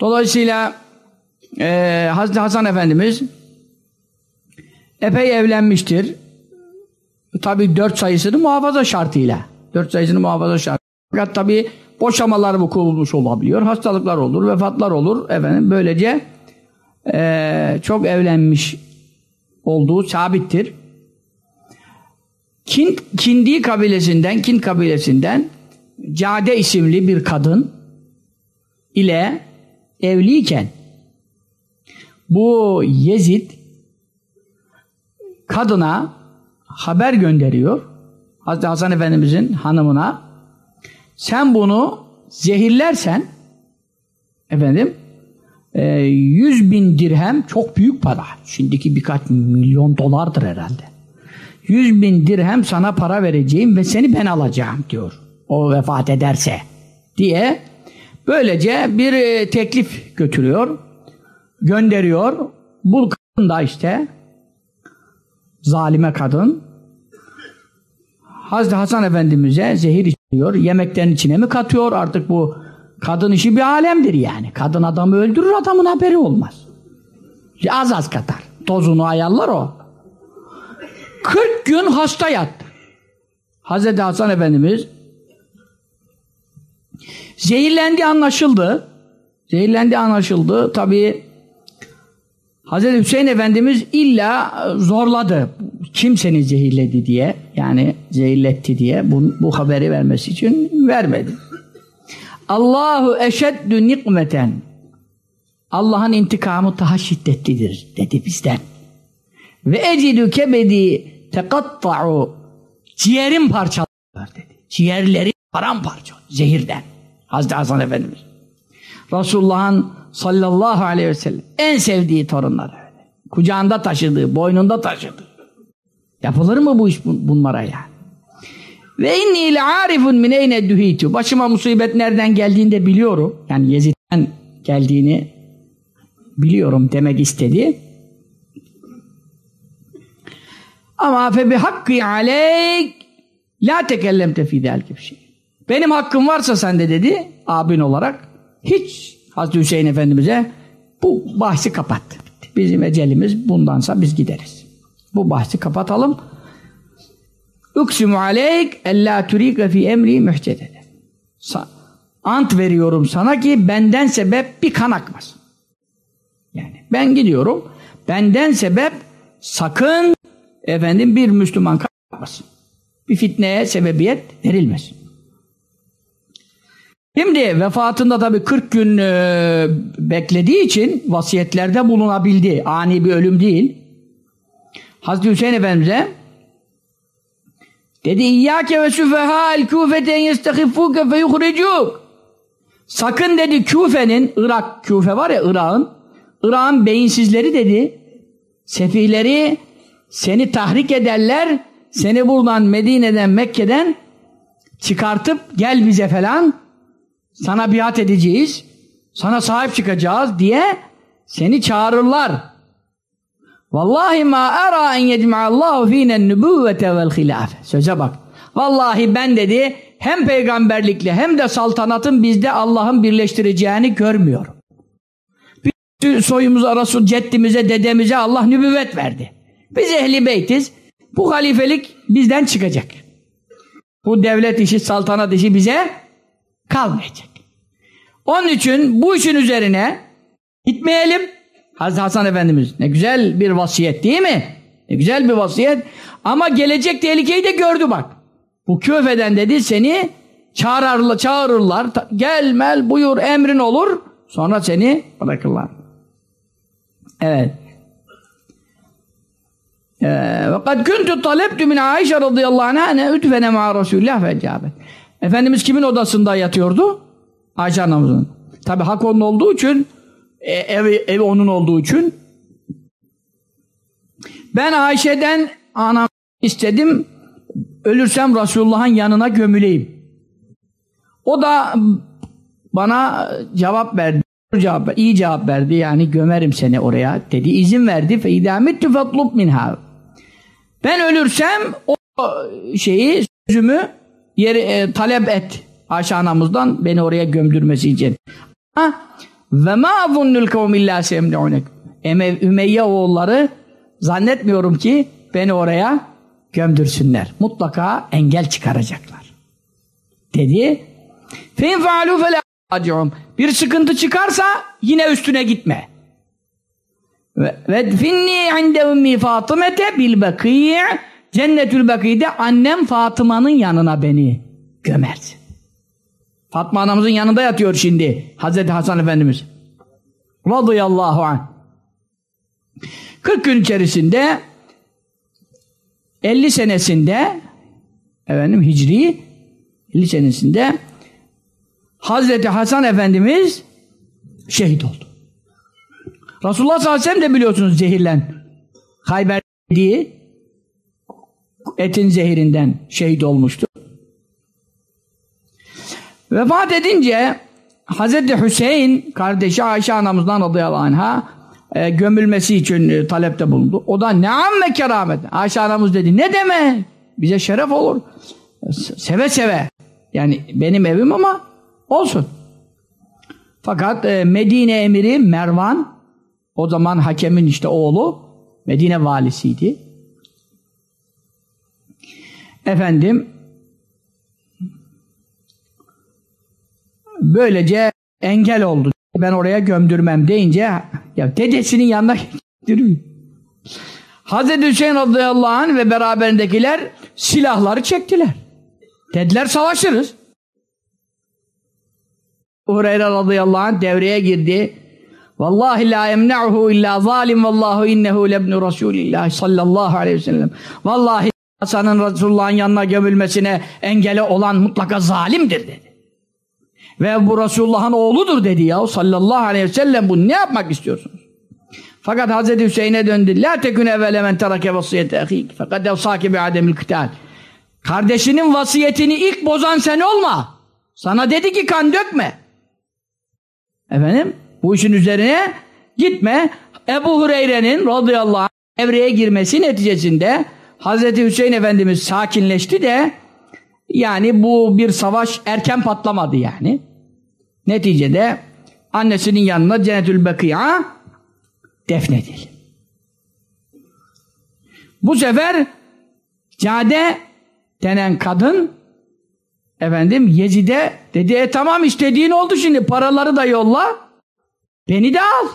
Dolayısıyla e, Hazreti Hasan Efendimiz epey evlenmiştir. Tabi dört sayısını muhafaza şartıyla. Dört sayısını muhafaza şartıyla. Fakat tabi boşamalar vuku bulmuş olabiliyor. Hastalıklar olur, vefatlar olur. Efendim böylece e, çok evlenmiş olduğu sabittir. Kin, Kindi kabilesinden, Kin kabilesinden Cade isimli bir kadın ile evliyken bu Yezid kadına haber gönderiyor. Hazreti Hasan Efendimizin hanımına sen bunu zehirlersen efendim e, 100 bin dirhem çok büyük para. Şimdiki birkaç milyon dolardır herhalde. 100 bin dirhem sana para vereceğim ve seni ben alacağım diyor. O vefat ederse diye böylece bir e, teklif götürüyor. Gönderiyor. Bu kadın da işte zalime kadın Hazreti Hasan Efendimiz'e zehir içiyor. Yemeklerin içine mi katıyor? Artık bu kadın işi bir alemdir yani. Kadın adamı öldürür adamın haberi olmaz. Az az katar. Tozunu ayarlar o. 40 gün hasta yattı. Hazreti Hasan Efendimiz zehirlendi anlaşıldı. Zehirlendi anlaşıldı. Tabii Hazreti Hüseyin Efendimiz illa zorladı. Kim seni zehirledi diye yani zehirletti diye bu, bu haberi vermesi için vermedi. Allahu eşeddü nikmeten Allah'ın intikamı daha şiddetlidir dedi bizden. Ve ecidü kebedi tekatta'u ciğerim parçalar dedi. Ciğerleri paramparça zehirden. Hazreti Hasan Efendimiz. Resulullah'ın sallallahu aleyhi ve sellem en sevdiği torunları. Kucağında taşıdığı, boynunda taşıdığı. Yapılır mı bu iş bunlara yani? Ve inni le arifun min eyne duhitu. Başıma musibet nereden geldiğini de biliyorum. Yani Yezid'den geldiğini biliyorum demek istedi. Ama fe bi hakkı aleyk la tekellemte fî gibi şey. Benim hakkım varsa sende dedi abin olarak hiç Hazreti Hüseyin Efendimiz'e bu bahsi kapat. Bizim ecelimiz bundansa biz gideriz. Bu bahsi kapatalım. Üksimu aleyk ellâ turîke fî emri mühcedede. Ant veriyorum sana ki benden sebep bir kan akmaz. Yani ben gidiyorum. Benden sebep sakın efendim bir Müslüman kan akmasın. Bir fitneye sebebiyet verilmesin. Şimdi vefatında tabii 40 gün e, beklediği için vasiyetlerde bulunabildi. Ani bir ölüm değil. Hazreti Hüseyin Efendimiz'e dedi İyyâke ve süfehâ el kûfeten yestekhiffûke fe yuhricûk Sakın dedi Küfe'nin, Irak, Küfe var ya Irak'ın Irak'ın beyinsizleri dedi. Sefihleri seni tahrik ederler. Seni buradan Medine'den Mekke'den çıkartıp gel bize falan sana biat edeceğiz. Sana sahip çıkacağız diye seni çağırırlar. Vallahi ma ara en yecma'allahu fînen nübüvvete vel hilâfe. Söze bak. Vallahi ben dedi hem peygamberlikle hem de saltanatın bizde Allah'ın birleştireceğini görmüyorum. Biz soyumuza, Resul, ceddimize, dedemize Allah nübüvvet verdi. Biz ehli beytiz. Bu halifelik bizden çıkacak. Bu devlet işi, saltanat işi bize kalmayacak. Onun için bu işin üzerine gitmeyelim. Hazreti Hasan Efendimiz ne güzel bir vasiyet değil mi? Ne güzel bir vasiyet. Ama gelecek tehlikeyi de gördü bak. Bu küfeden dedi seni çağırırlar, çağırırlar. Gel mel buyur emrin olur. Sonra seni bırakırlar. Evet. Kad kuntu talebtu min Aişe radıyallahu anh'a ne ma Resulullah ve cabet. Efendimiz kimin odasında yatıyordu? Ayşe anamızın. Tabi hak onun olduğu için e, evi, evi onun olduğu için ben Ayşe'den anam istedim ölürsem Resulullah'ın yanına gömüleyim. O da bana cevap verdi. Cevap, iyi cevap verdi yani gömerim seni oraya dedi. izin verdi. Fe idamittu fetlub minha. Ben ölürsem o şeyi sözümü yeri, e, talep et. Ayşe anamızdan beni oraya gömdürmesi için. Ve ma azunnul kavmillâ semle'unek. Ümeyye oğulları zannetmiyorum ki beni oraya gömdürsünler. Mutlaka engel çıkaracaklar. Dedi. Fe in fa'alû felâ Bir sıkıntı çıkarsa yine üstüne gitme. Ve finni inde ummi Fatımete bil bakî Cennetül Bakî'de annem Fatıma'nın yanına beni gömersin. Fatma anamızın yanında yatıyor şimdi Hazreti Hasan Efendimiz. Radıyallahu anh. 40 gün içerisinde 50 senesinde efendim Hicri 50 senesinde Hazreti Hasan Efendimiz şehit oldu. Resulullah sallallahu aleyhi ve sellem de biliyorsunuz zehirlen. Hayber diye etin zehirinden şehit olmuştu. Vefat edince Hazreti Hüseyin kardeşi Ayşe anamızdan radıyallahu anh'a e, gömülmesi için e, talepte bulundu. O da ne amme keramet. Ayşe anamız dedi ne deme bize şeref olur. Seve seve. Yani benim evim ama olsun. Fakat e, Medine emiri Mervan o zaman hakemin işte oğlu Medine valisiydi. Efendim böylece engel oldu. Ben oraya gömdürmem deyince ya dedesinin yanına götürmüyor. Hazreti Hüseyin radıyallahu anh ve beraberindekiler silahları çektiler. Dediler savaşırız. Hureyre radıyallahu anh devreye girdi. Vallahi la emne'uhu illa zalim vallahu innehu lebnu Resulillah sallallahu aleyhi ve sellem. Vallahi Hasan'ın Resulullah'ın yanına gömülmesine engele olan mutlaka zalimdir dedi. Ve bu Resulullah'ın oğludur dedi ya sallallahu aleyhi ve sellem bu ne yapmak istiyorsunuz? Fakat Hazreti Hüseyin'e döndü. La tekün evvele men terake vasiyete ahik. Fakat evsaki bi ademil kıtal. Kardeşinin vasiyetini ilk bozan sen olma. Sana dedi ki kan dökme. Efendim? Bu işin üzerine gitme. Ebu Hureyre'nin radıyallahu anh evreye girmesi neticesinde Hazreti Hüseyin Efendimiz sakinleşti de yani bu bir savaş erken patlamadı yani. Neticede annesinin yanına Cennetül Beki'a defnedildi. Bu sefer Cade denen kadın efendim Yezid'e dedi e tamam istediğin oldu şimdi paraları da yolla Beni de al.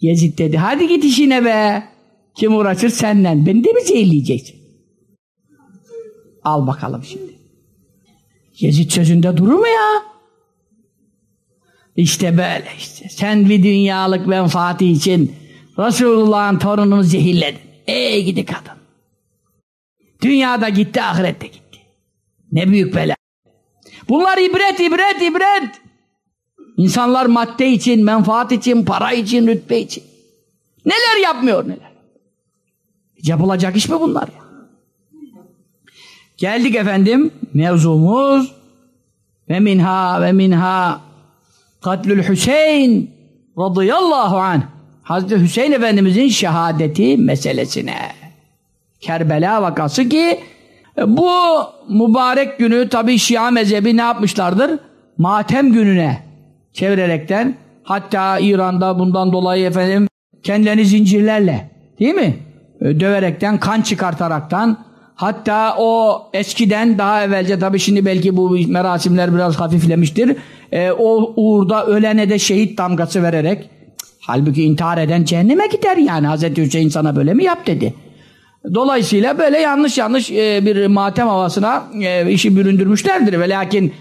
Yezid dedi hadi git işine be. Kim uğraşır senden. Beni de mi zehirleyeceksin? Al bakalım şimdi. Yezid sözünde durur mu ya? İşte böyle işte. Sen bir dünyalık menfaati için Resulullah'ın torununu zehirledin. Ey gidi kadın. Dünyada gitti, ahirette gitti. Ne büyük bela. Bunlar ibret, ibret, ibret. İnsanlar madde için, menfaat için, para için, rütbe için. Neler yapmıyor neler. Yapılacak iş mi bunlar ya? Geldik efendim mevzumuz ve minha ve minha katlül Hüseyin radıyallahu anh Hazreti Hüseyin Efendimizin şehadeti meselesine. Kerbela vakası ki bu mübarek günü tabi Şia mezhebi ne yapmışlardır? Matem gününe çevirerekten hatta İran'da bundan dolayı efendim kendilerini zincirlerle değil mi? Döverekten, kan çıkartaraktan hatta o eskiden daha evvelce tabi şimdi belki bu merasimler biraz hafiflemiştir. E, o uğurda ölene de şehit damgası vererek halbuki intihar eden cehenneme gider yani Hazreti Hüseyin sana böyle mi yap dedi. Dolayısıyla böyle yanlış yanlış e, bir matem havasına e, işi büründürmüşlerdir. Ve lakin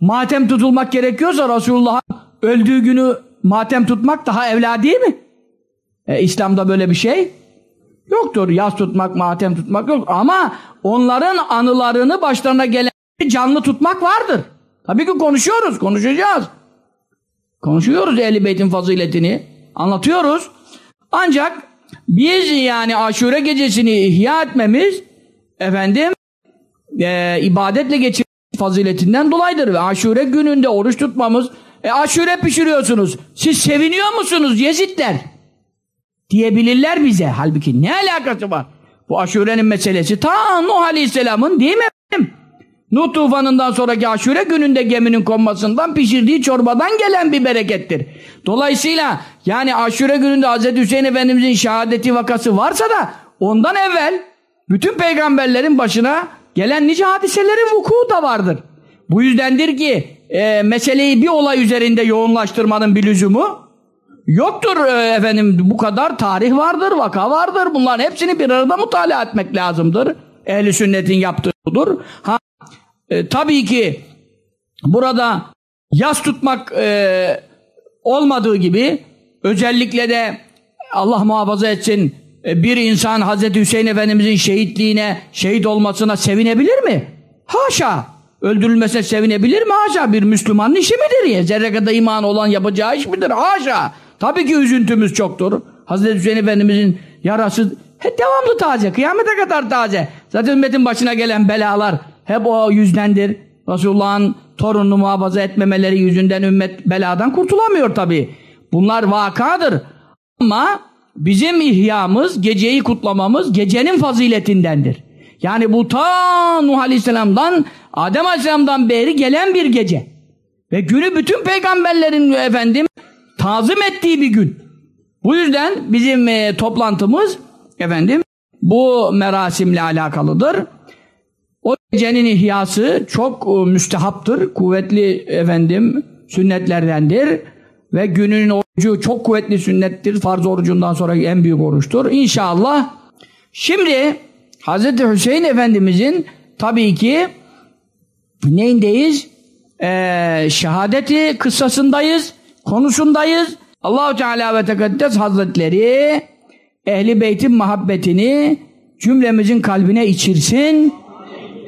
matem tutulmak gerekiyorsa Resulullah'ın öldüğü günü matem tutmak daha evla değil mi? E, İslam'da böyle bir şey yoktur. Yaz tutmak, matem tutmak yok. Ama onların anılarını başlarına gelen canlı tutmak vardır. Tabii ki konuşuyoruz, konuşacağız. Konuşuyoruz Ehl-i Beyt'in faziletini. Anlatıyoruz. Ancak biz yani aşure gecesini ihya etmemiz efendim e, ibadetle geçirmemiz faziletinden dolayıdır. Ve aşure gününde oruç tutmamız e, aşure pişiriyorsunuz. Siz seviniyor musunuz Yezidler? Diyebilirler bize. Halbuki ne alakası var? Bu aşurenin meselesi ta Nuh Aleyhisselam'ın değil mi efendim? Nuh tufanından sonraki aşure gününde geminin konmasından pişirdiği çorbadan gelen bir berekettir. Dolayısıyla yani aşure gününde Hz. Hüseyin Efendimizin şehadeti vakası varsa da ondan evvel bütün peygamberlerin başına gelen nice hadiselerin vuku da vardır. Bu yüzdendir ki e, meseleyi bir olay üzerinde yoğunlaştırmanın bir lüzumu yoktur e, efendim bu kadar tarih vardır, vaka vardır. Bunların hepsini bir arada mutala etmek lazımdır. Ehli sünnetin yaptığı budur. Ha, e, tabii ki burada yas tutmak e, olmadığı gibi özellikle de Allah muhafaza etsin bir insan Hazreti Hüseyin Efendimizin şehitliğine, şehit olmasına sevinebilir mi? Haşa! Öldürülmesine sevinebilir mi? Haşa! Bir Müslümanın işi midir ya? Zerre kadar iman olan yapacağı iş midir? Haşa! Tabii ki üzüntümüz çoktur. Hazreti Hüseyin Efendimizin yarası hep devamlı taze. Kıyamete kadar taze. Zaten ümmetin başına gelen belalar hep o yüzdendir. Resulullah'ın torununu muhafaza etmemeleri yüzünden ümmet beladan kurtulamıyor tabii. Bunlar vakadır. Ama bizim ihyamız, geceyi kutlamamız gecenin faziletindendir. Yani bu ta Nuh Aleyhisselam'dan, Adem Aleyhisselam'dan beri gelen bir gece. Ve günü bütün peygamberlerin efendim tazim ettiği bir gün. Bu yüzden bizim e, toplantımız efendim bu merasimle alakalıdır. O gecenin ihyası çok e, müstehaptır. Kuvvetli efendim sünnetlerdendir. Ve günün orucu çok kuvvetli sünnettir. Farz orucundan sonra en büyük oruçtur. İnşallah. Şimdi Hz. Hüseyin Efendimizin tabii ki neyindeyiz? Ee, şehadeti kıssasındayız. Konusundayız. Allahu Teala ve Tekaddes Hazretleri Ehli Beyt'in muhabbetini cümlemizin kalbine içirsin.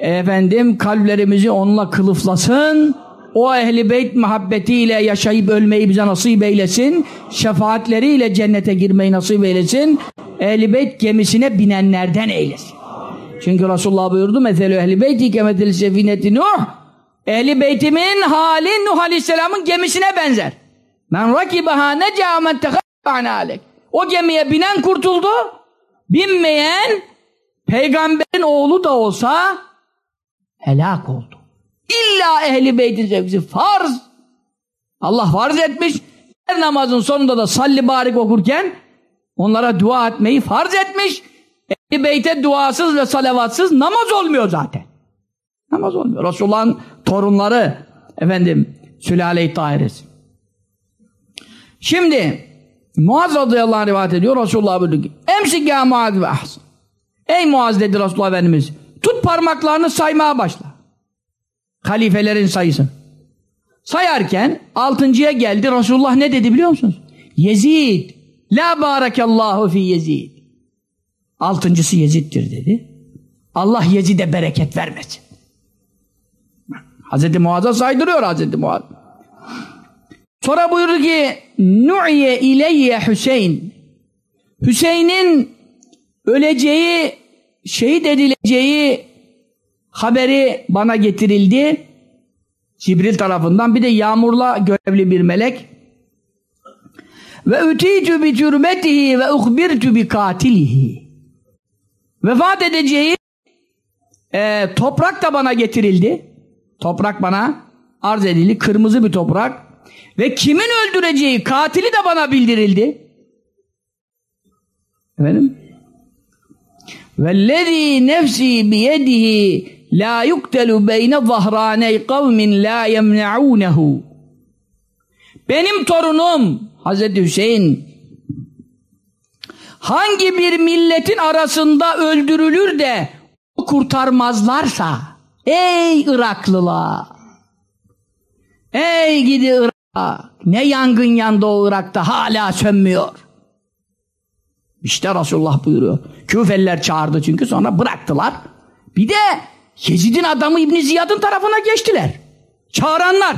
Efendim kalplerimizi onunla kılıflasın o ehli beyt muhabbetiyle yaşayıp ölmeyi bize nasip eylesin. Şefaatleriyle cennete girmeyi nasip eylesin. Ehli beyt gemisine binenlerden eylesin. Çünkü Resulullah buyurdu meselü ehli beyti kemetil sefineti Nuh. Ehli beytimin hali Nuh Aleyhisselam'ın gemisine benzer. Men rakibaha neca men alek. O gemiye binen kurtuldu. Binmeyen peygamberin oğlu da olsa helak oldu. İlla ehli beytin sevgisi farz. Allah farz etmiş. Her namazın sonunda da salli barik okurken onlara dua etmeyi farz etmiş. Ehli beyte duasız ve salavatsız namaz olmuyor zaten. Namaz olmuyor. Resulullah'ın torunları efendim sülale-i tahiresi. Şimdi Muaz radıyallahu anh rivayet ediyor Resulullah buyurdu ki Emsik ya Muaz ve ahsan. Ey Muaz dedi Resulullah Efendimiz tut parmaklarını saymaya başla halifelerin sayısı. Sayarken altıncıya geldi. Resulullah ne dedi biliyor musunuz? Yezid. La barakallahu fi Yezid. Altıncısı Yezid'dir dedi. Allah Yezid'e bereket vermesin. Hazreti Muaz'a saydırıyor Hazreti Muaz. Sonra buyurdu ki Nu'iye ileyye Hüseyin Hüseyin'in öleceği, şehit edileceği Haberi bana getirildi. Cibril tarafından bir de yağmurla görevli bir melek. Ve ütitü bi cürmetihi ve uhbirtü bi katilihi. Vefat edeceği e, toprak da bana getirildi. Toprak bana arz edildi. Kırmızı bir toprak. Ve kimin öldüreceği katili de bana bildirildi. Efendim? Vellezî nefsî biyedihi La yuktelu beyne zahraney kavmin la yemne'ûnehu. Benim torunum Hazreti Hüseyin hangi bir milletin arasında öldürülür de kurtarmazlarsa ey Iraklılar ey gidi Irak'a ne yangın yandı o Irak'ta hala sönmüyor. İşte Resulullah buyuruyor. Küfeller çağırdı çünkü sonra bıraktılar. Bir de Yezid'in adamı İbn Ziyad'ın tarafına geçtiler. Çağıranlar.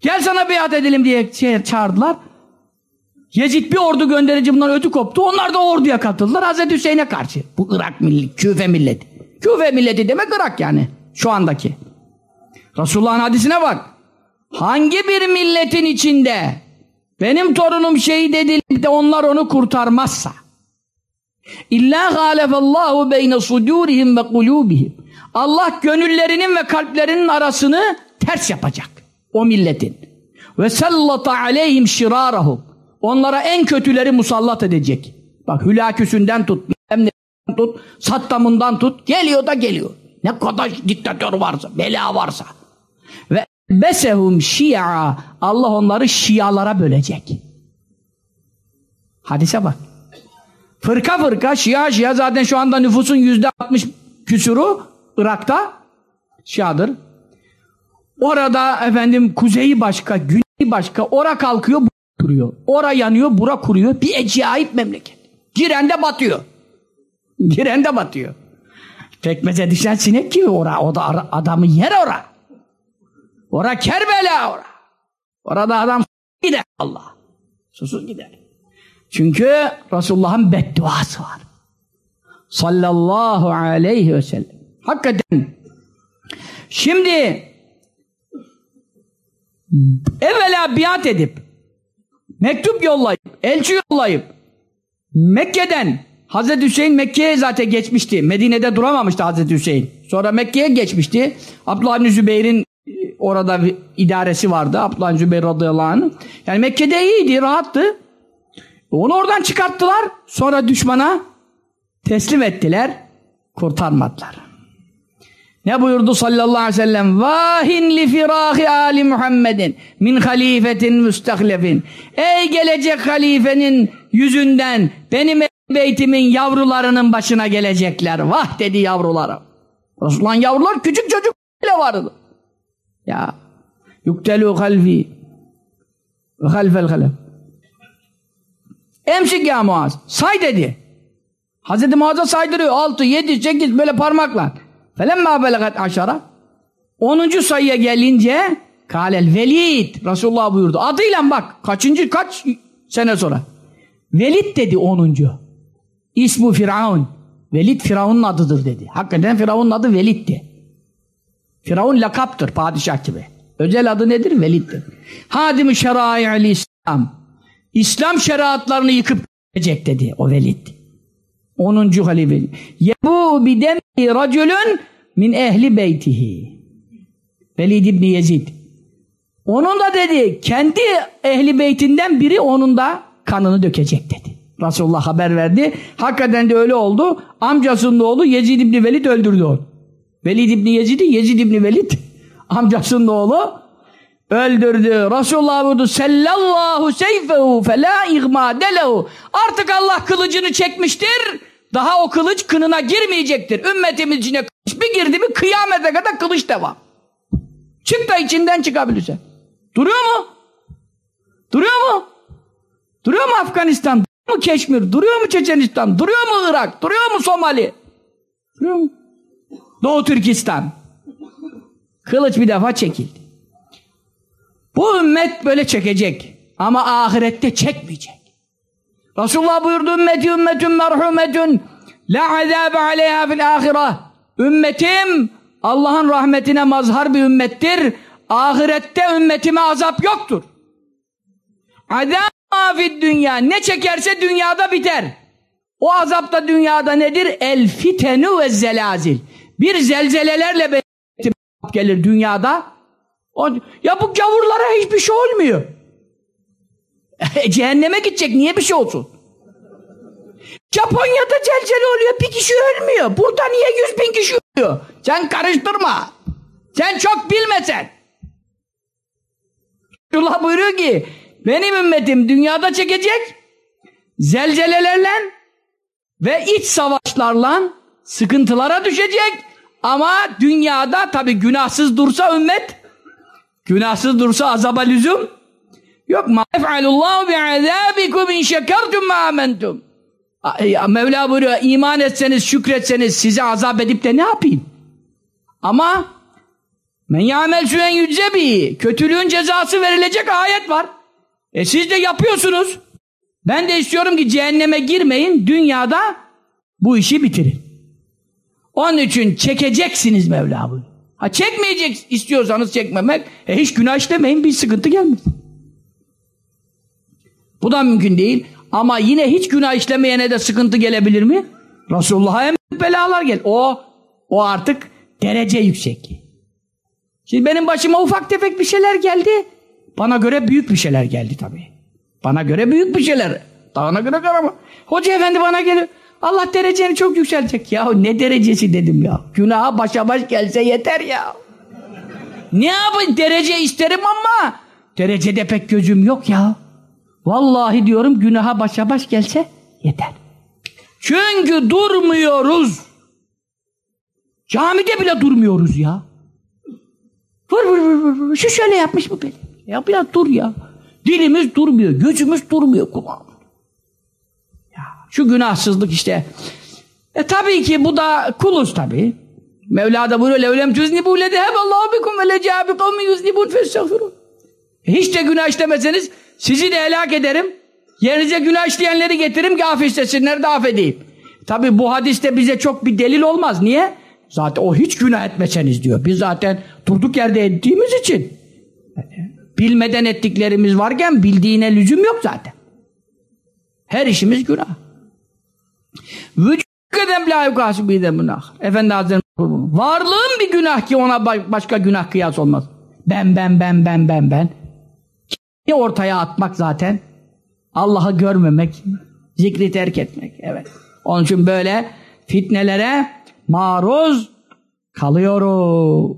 Gel sana biat edelim diye şey çağırdılar. Yezid bir ordu gönderince bunlar ödü koptu. Onlar da orduya katıldılar Hazreti Hüseyin'e karşı. Bu Irak milleti, Küfe milleti. Küfe milleti demek Irak yani. Şu andaki. Resulullah'ın hadisine bak. Hangi bir milletin içinde benim torunum şehit edilip de onlar onu kurtarmazsa İlla galefallahu beyne sudurihim ve kulubihim Allah gönüllerinin ve kalplerinin arasını ters yapacak. O milletin. Ve sallata aleyhim şirarahum Onlara en kötüleri musallat edecek. Bak hülaküsünden tut, tut, Saddam'ından tut, geliyor da geliyor. Ne kadar diktatör varsa, bela varsa. Ve besehum şia Allah onları şialara bölecek. Hadise bak. Fırka fırka şia şia zaten şu anda nüfusun yüzde altmış küsuru Irak'ta şiadır. Orada efendim kuzeyi başka, güneyi başka, ora kalkıyor, duruyor. Ora yanıyor, bura kuruyor. Bir acayip memleket. Giren de batıyor. Giren de batıyor. Pekmeze düşen sinek gibi ora. O da adamı yer ora. Ora Kerbela ora. Orada adam gider Allah. Susuz gider. Çünkü Resulullah'ın bedduası var. Sallallahu aleyhi ve sellem. Hakikaten şimdi evvela biat edip mektup yollayıp, elçi yollayıp Mekke'den Hazreti Hüseyin Mekke'ye zaten geçmişti. Medine'de duramamıştı Hazreti Hüseyin. Sonra Mekke'ye geçmişti. Abdullah bin Zübeyir'in orada bir idaresi vardı. Abdullah bin Zübeyir radıyallahu anh. Yani Mekke'de iyiydi, rahattı. Onu oradan çıkarttılar. Sonra düşmana teslim ettiler. Kurtarmadılar. Ne buyurdu sallallahu aleyhi ve sellem? Vahin li firahi ali Muhammedin min halifetin müstahlefin. Ey gelecek halifenin yüzünden benim beytimin yavrularının başına gelecekler. Vah dedi yavrularım. Resulullah'ın yavrular küçük çocuk bile vardı. Ya yuktelu halfi ve halfel halef. Emsik ya Muaz. Say dedi. Hazreti Muaz'a saydırıyor. Altı, yedi, sekiz böyle parmakla. Felemma belagat aşara. Onuncu sayıya gelince Kalel Velid Resulullah buyurdu. Adıyla bak. Kaçıncı kaç sene sonra. Velid dedi onuncu. İsmu Firavun. Velid Firavun'un adıdır dedi. Hakikaten Firavun'un adı Velid'di. Firavun lakaptır padişah gibi. Özel adı nedir? Velid'dir. Hadim-i şerai İslam. İslam şeriatlarını yıkıp gelecek dedi o Velid. 10. halife. Yebu bidemi racülün min ehli beytihi. Velid İbni Yezid. Onun da dedi kendi ehli beytinden biri onun da kanını dökecek dedi. Resulullah haber verdi. Hakikaten de öyle oldu. Amcasının oğlu Yezid İbni Velid öldürdü onu. Velid İbni Yezid'i Yezid İbni Velid amcasının oğlu öldürdü. Resulullah buyurdu sellallahu seyfehu felâ igmâdelehu artık Allah kılıcını çekmiştir daha o kılıç kınına girmeyecektir. Ümmetimin içine kılıç bir girdi mi kıyamete kadar kılıç devam. Çık da içinden çıkabilirse. Duruyor mu? Duruyor mu? Duruyor mu Afganistan? Duruyor mu Keşmir? Duruyor mu Çeçenistan? Duruyor mu Irak? Duruyor mu Somali? Duruyor mu? Doğu Türkistan. Kılıç bir defa çekildi. Bu ümmet böyle çekecek. Ama ahirette çekmeyecek. Resulullah buyurdu ümmeti ümmetün merhumetün la azabe aleyha fil ahireh. Ümmetim Allah'ın rahmetine mazhar bir ümmettir. Ahirette ümmetime azap yoktur. Azab fid dünya. Ne çekerse dünyada biter. O azap da dünyada nedir? El fitenu ve zelazil. Bir zelzelelerle gelir dünyada. Ya bu gavurlara hiçbir şey olmuyor. Cehenneme gidecek. Niye bir şey olsun? Japonya'da zelzele oluyor. Bir kişi ölmüyor. Burada niye yüz bin kişi ölüyor? Sen karıştırma. Sen çok bilmesen. Allah buyuruyor ki benim ümmetim dünyada çekecek zelzelelerle ve iç savaşlarla sıkıntılara düşecek ama dünyada tabi günahsız dursa ümmet günahsız dursa azaba lüzum yok. Ma ef'alullahu bi'azabikum in şekertum ma amentum. Mevla buyuruyor iman etseniz şükretseniz size azap edip de ne yapayım? Ama men ya'mel süen yücebi kötülüğün cezası verilecek ayet var. E siz de yapıyorsunuz. Ben de istiyorum ki cehenneme girmeyin dünyada bu işi bitirin. Onun için çekeceksiniz Mevla buyuruyor Ha çekmeyecek istiyorsanız çekmemek. E hiç günah işlemeyin bir sıkıntı gelmez. Bu da mümkün değil. Ama yine hiç günah işlemeyene de sıkıntı gelebilir mi? Resulullah'a hem belalar gel. O o artık derece yüksekliği. Şimdi benim başıma ufak tefek bir şeyler geldi. Bana göre büyük bir şeyler geldi tabii. Bana göre büyük bir şeyler. Dağına göre karama. Hoca efendi bana geliyor. Allah dereceni çok yükselecek. Ya ne derecesi dedim ya. Günaha başa baş gelse yeter ya. Ne yapayım derece isterim ama derecede pek gözüm yok ya. Vallahi diyorum günaha başa baş gelse yeter. Çünkü durmuyoruz. Camide bile durmuyoruz ya. Vır vır vır. vır. Şu şöyle yapmış bu beni. Ya biraz dur ya. Dilimiz durmuyor, gözümüz durmuyor kulağımız. Şu günahsızlık işte. E tabii ki bu da kuluz tabii. Mevla da buyuruyor levlem tüznibu ledeheballahu bikum ve lecâbi kavmi yuznibun festağfirun. E hiç de günah işlemeseniz sizi de helak ederim. Yerinize günah işleyenleri getiririm ki af istesinler de affedeyim. Tabii bu hadiste bize çok bir delil olmaz. Niye? Zaten o hiç günah etmeseniz diyor. Biz zaten durduk yerde ettiğimiz için. Bilmeden ettiklerimiz varken bildiğine lüzum yok zaten. Her işimiz günah. Vücut kadem la yukası bir de günah. Efendi Hazretleri varlığın bir günah ki ona başka günah kıyas olmaz. Ben ben ben ben ben ben. Ki ortaya atmak zaten Allah'ı görmemek, zikri terk etmek. Evet. Onun için böyle fitnelere maruz kalıyoruz.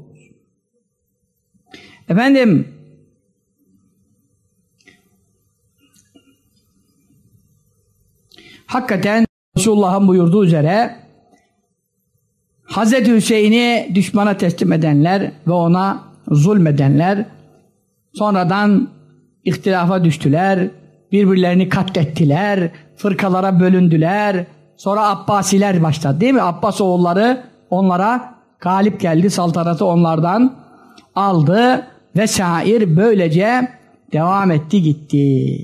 Efendim hakikaten Resulullah'ın buyurduğu üzere Hazreti Hüseyin'i düşmana teslim edenler ve ona zulmedenler sonradan ihtilafa düştüler, birbirlerini katlettiler, fırkalara bölündüler. Sonra Abbasiler başladı değil mi? Abbas oğulları onlara galip geldi, saltanatı onlardan aldı ve şair böylece devam etti gitti.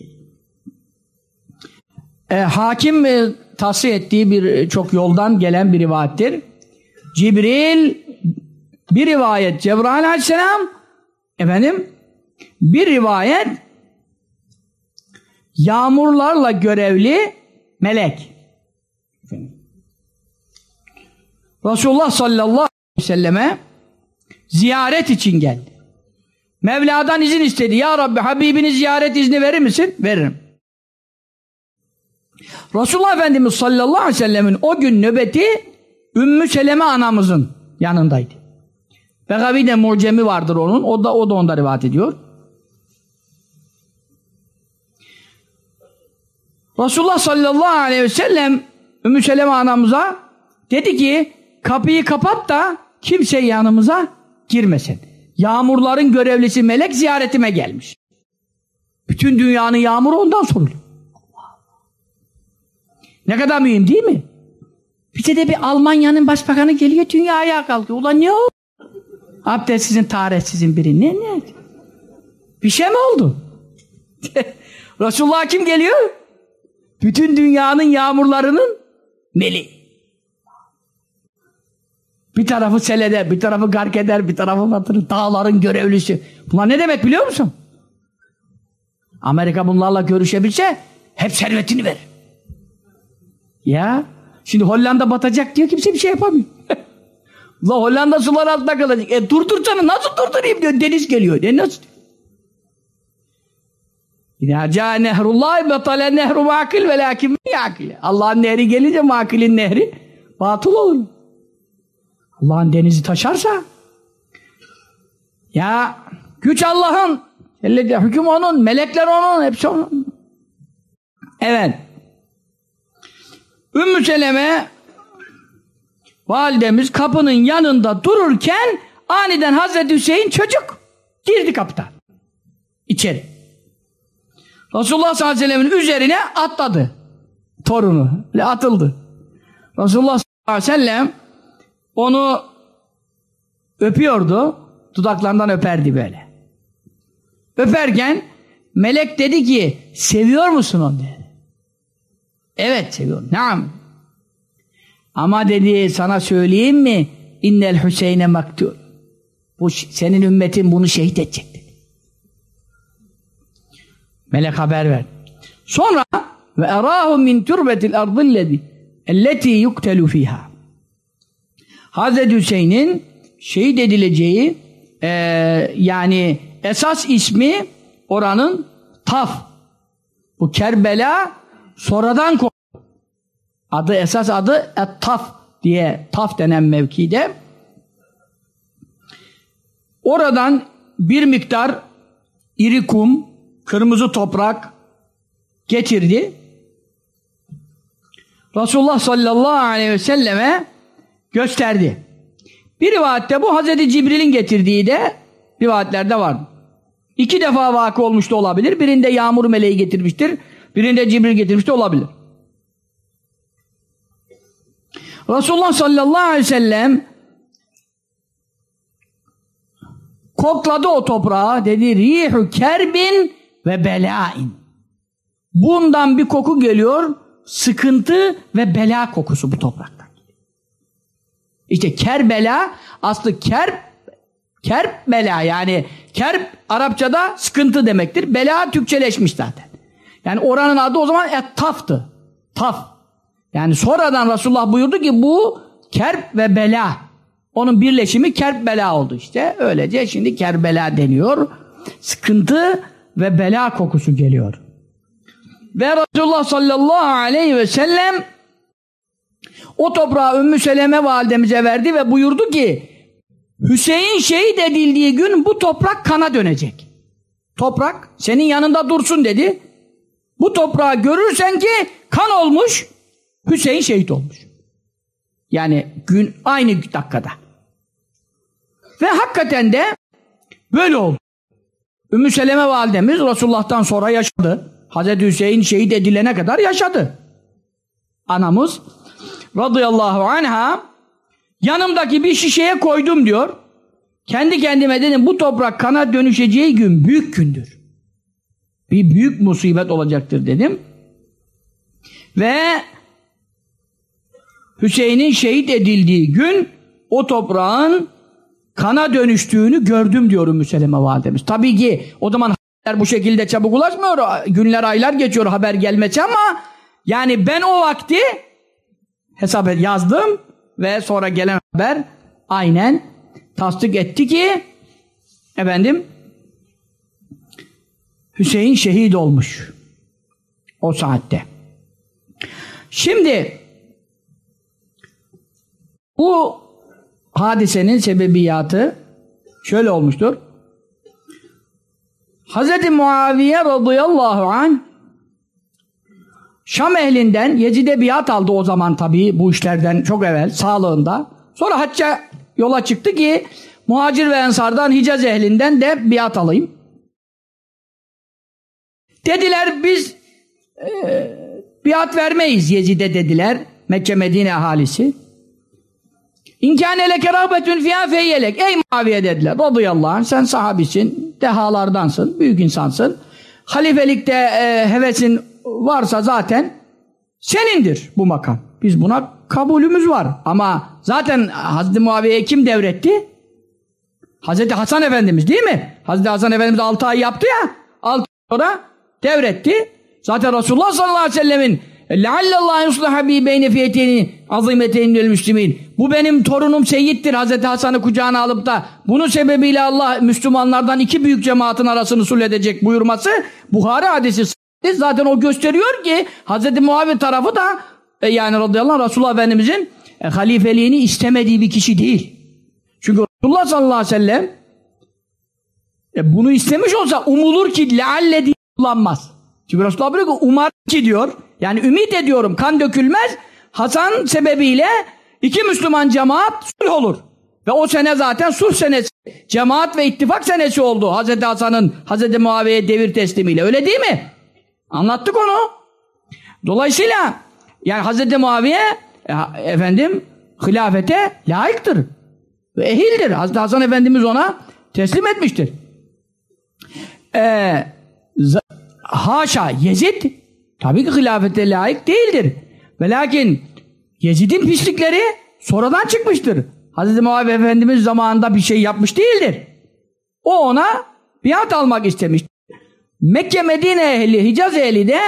E, hakim e, tavsiye ettiği bir e, çok yoldan gelen bir rivayettir. Cibril bir rivayet Cebrail aleyhisselam efendim bir rivayet yağmurlarla görevli melek. Resulullah sallallahu aleyhi ve selleme ziyaret için geldi. Mevla'dan izin istedi. Ya Rabbi Habibini ziyaret izni verir misin? Veririm. Resulullah Efendimiz sallallahu aleyhi ve sellemin o gün nöbeti Ümmü Seleme anamızın yanındaydı. Begavi de mucemi vardır onun. O da o da onda rivayet ediyor. Resulullah sallallahu aleyhi ve sellem Ümmü Seleme anamıza dedi ki kapıyı kapat da kimse yanımıza girmesin. Yağmurların görevlisi melek ziyaretime gelmiş. Bütün dünyanın yağmuru ondan soruluyor. Ne kadar mühim değil mi? Bir de bir Almanya'nın başbakanı geliyor dünya ayağa kalkıyor. Ulan ne o? Abdestsizin, taharetsisin biri. Ne ne? Bir şey mi oldu? Resulullah kim geliyor? Bütün dünyanın yağmurlarının meli. Bir tarafı seleder, bir tarafı gark eder, bir tarafı batırır. Dağların görevlisi. Bunlar ne demek biliyor musun? Amerika bunlarla görüşebilse hep servetini verir. Ya şimdi Hollanda batacak diyor kimse bir şey yapamıyor. La Hollanda sular altında kalacak. E durdursana nasıl durdurayım diyor. Deniz geliyor. E nasıl? Câ nehrullah betale nehru makil ve lakin yakil. Allah'ın nehri gelince makilin nehri batıl olur. Allah'ın denizi taşarsa ya güç Allah'ın hüküm onun, melekler onun, hepsi onun. Evet. Ümmü Seleme validemiz kapının yanında dururken aniden Hazreti Hüseyin çocuk girdi kapıdan. içeri. Resulullah sallallahu aleyhi ve sellem'in üzerine atladı. Torunu. Ve atıldı. Resulullah sallallahu aleyhi ve sellem onu öpüyordu. Dudaklarından öperdi böyle. Öperken melek dedi ki seviyor musun onu dedi. Evet seviyorum. Naam. Ama dedi sana söyleyeyim mi? İnnel Hüseyin'e maktul. Bu senin ümmetin bunu şehit edecek dedi. Melek haber ver. Sonra ve erahu min turbetil ardillezi elleti yuktelu fiha. Hazreti Hüseyin'in şehit edileceği e, yani esas ismi oranın Taf. Bu Kerbela sonradan adı esas adı Et-Taf diye Taf denen mevkide oradan bir miktar iri kum, kırmızı toprak getirdi. Resulullah sallallahu aleyhi ve selleme gösterdi. Bir rivayette bu Hazreti Cibril'in getirdiği de rivayetlerde var. İki defa vakı olmuş da olabilir. Birinde yağmur meleği getirmiştir. Birinde Cibril getirmiş de olabilir. Resulullah sallallahu aleyhi ve sellem kokladı o toprağı dedi rihu kerbin ve belain. Bundan bir koku geliyor sıkıntı ve bela kokusu bu topraktan. İşte Kerbela aslı Kerb Kerb bela yani Kerb Arapçada sıkıntı demektir. Bela Türkçeleşmiş zaten. Yani oranın adı o zaman Ettaf'tı. Taf. Yani sonradan Resulullah buyurdu ki bu Kerb ve Bela. Onun birleşimi Kerb Bela oldu işte. Öylece şimdi Kerbela deniyor. Sıkıntı ve bela kokusu geliyor. Ve Resulullah sallallahu aleyhi ve sellem o toprağı Ümmü Seleme validemize verdi ve buyurdu ki Hüseyin şehit edildiği gün bu toprak kana dönecek. Toprak senin yanında dursun dedi. Bu toprağı görürsen ki kan olmuş, Hüseyin şehit olmuş. Yani gün aynı dakikada. Ve hakikaten de böyle oldu. Ümmü Seleme validemiz Resulullah'tan sonra yaşadı. Hazreti Hüseyin şehit edilene kadar yaşadı. Anamız radıyallahu anha yanımdaki bir şişeye koydum diyor. Kendi kendime dedim bu toprak kana dönüşeceği gün büyük gündür. Bir büyük musibet olacaktır dedim. Ve Hüseyin'in şehit edildiği gün o toprağın kana dönüştüğünü gördüm diyorum Müseleme validemiz. Tabii ki o zaman haber bu şekilde çabuk ulaşmıyor. Günler aylar geçiyor haber gelmesi ama yani ben o vakti hesap yazdım ve sonra gelen haber aynen tasdik etti ki efendim Hüseyin şehit olmuş o saatte. Şimdi bu hadisenin sebebiyatı şöyle olmuştur. Hz. Muaviye radıyallahu anh Şam ehlinden Yecid'e biat aldı o zaman tabii bu işlerden çok evvel sağlığında. Sonra hacca yola çıktı ki muhacir ve ensardan Hicaz ehlinden de biat alayım. Dediler biz e, biat vermeyiz Yezid'e dediler. Mekke Medine ahalisi. İnkâne leke rahbetün fiyâ feyyelek. Ey Muaviye dediler. Radıyallahu anh sen sahabisin. dehalardansın, büyük insansın. Halifelikte e, hevesin varsa zaten senindir bu makam. Biz buna kabulümüz var. Ama zaten Hazreti Muaviye'ye kim devretti? Hazreti Hasan Efendimiz değil mi? Hazreti Hasan Efendimiz 6 ay yaptı ya. 6 ay sonra devretti. Zaten Resulullah sallallahu aleyhi ve sellemin لَعَلَّ يُصْلَحَ بِي بَيْنَ فِيَتَيْنِ عَظِيمَتَيْنِ müslümin. Bu benim torunum Seyyid'dir. Hazreti Hasan'ı kucağına alıp da bunun sebebiyle Allah Müslümanlardan iki büyük cemaatin arasını sul edecek buyurması Buhari hadisi zaten o gösteriyor ki Hazreti Muaviye tarafı da e, yani radıyallahu anh Resulullah Efendimizin e, halifeliğini istemediği bir kişi değil. Çünkü Resulullah sallallahu aleyhi ve sellem e, bunu istemiş olsa umulur ki lealle diye kullanmaz. Çünkü Resulullah diyor ki umar ki diyor yani ümit ediyorum kan dökülmez Hasan sebebiyle iki Müslüman cemaat sulh olur. Ve o sene zaten sulh senesi, cemaat ve ittifak senesi oldu. Hazreti Hasan'ın Hazreti Muaviye devir teslimiyle. Öyle değil mi? Anlattık onu. Dolayısıyla yani Hazreti Muaviye e, efendim hilafete layıktır. Ve ehildir. Hazreti Hasan Efendimiz ona teslim etmiştir. Ee, haşa Yezid tabii ki hilafete layık değildir. Ve lakin Yezid'in pislikleri sonradan çıkmıştır. Hazreti Muaviye Efendimiz zamanında bir şey yapmış değildir. O ona biat almak istemiş. Mekke Medine ehli, Hicaz ehli de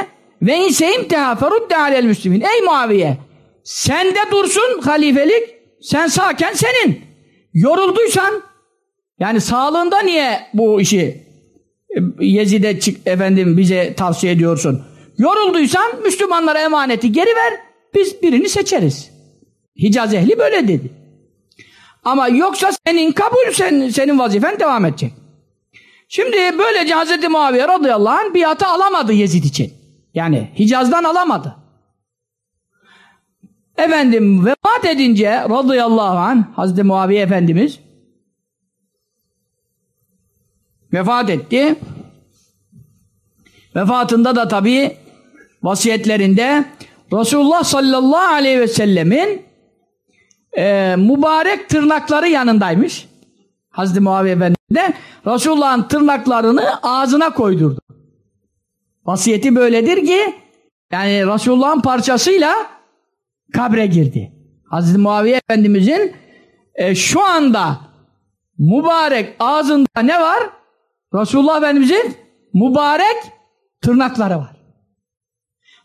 ve inseyim tehaferudde alel müslümin. Ey Muaviye sende dursun halifelik sen sağken senin. Yorulduysan yani sağlığında niye bu işi Yezid'e çık efendim bize tavsiye ediyorsun? Yorulduysan Müslümanlara emaneti geri ver biz birini seçeriz. Hicaz ehli böyle dedi. Ama yoksa senin kabul sen, senin vazifen devam edecek. Şimdi böylece Hz. Muaviye radıyallahu anh biatı alamadı Yezid için. Yani Hicaz'dan alamadı. Efendim vefat edince radıyallahu anh Hazreti Muaviye Efendimiz vefat etti. Vefatında da tabi vasiyetlerinde Resulullah sallallahu aleyhi ve sellemin e, mübarek tırnakları yanındaymış. Hazreti Muaviye Efendimiz de Resulullah'ın tırnaklarını ağzına koydurdu. Vasiyeti böyledir ki yani Resulullah'ın parçasıyla kabre girdi. Hazreti Muaviye Efendimizin e, şu anda mübarek ağzında ne var? Resulullah Efendimizin mübarek tırnakları var.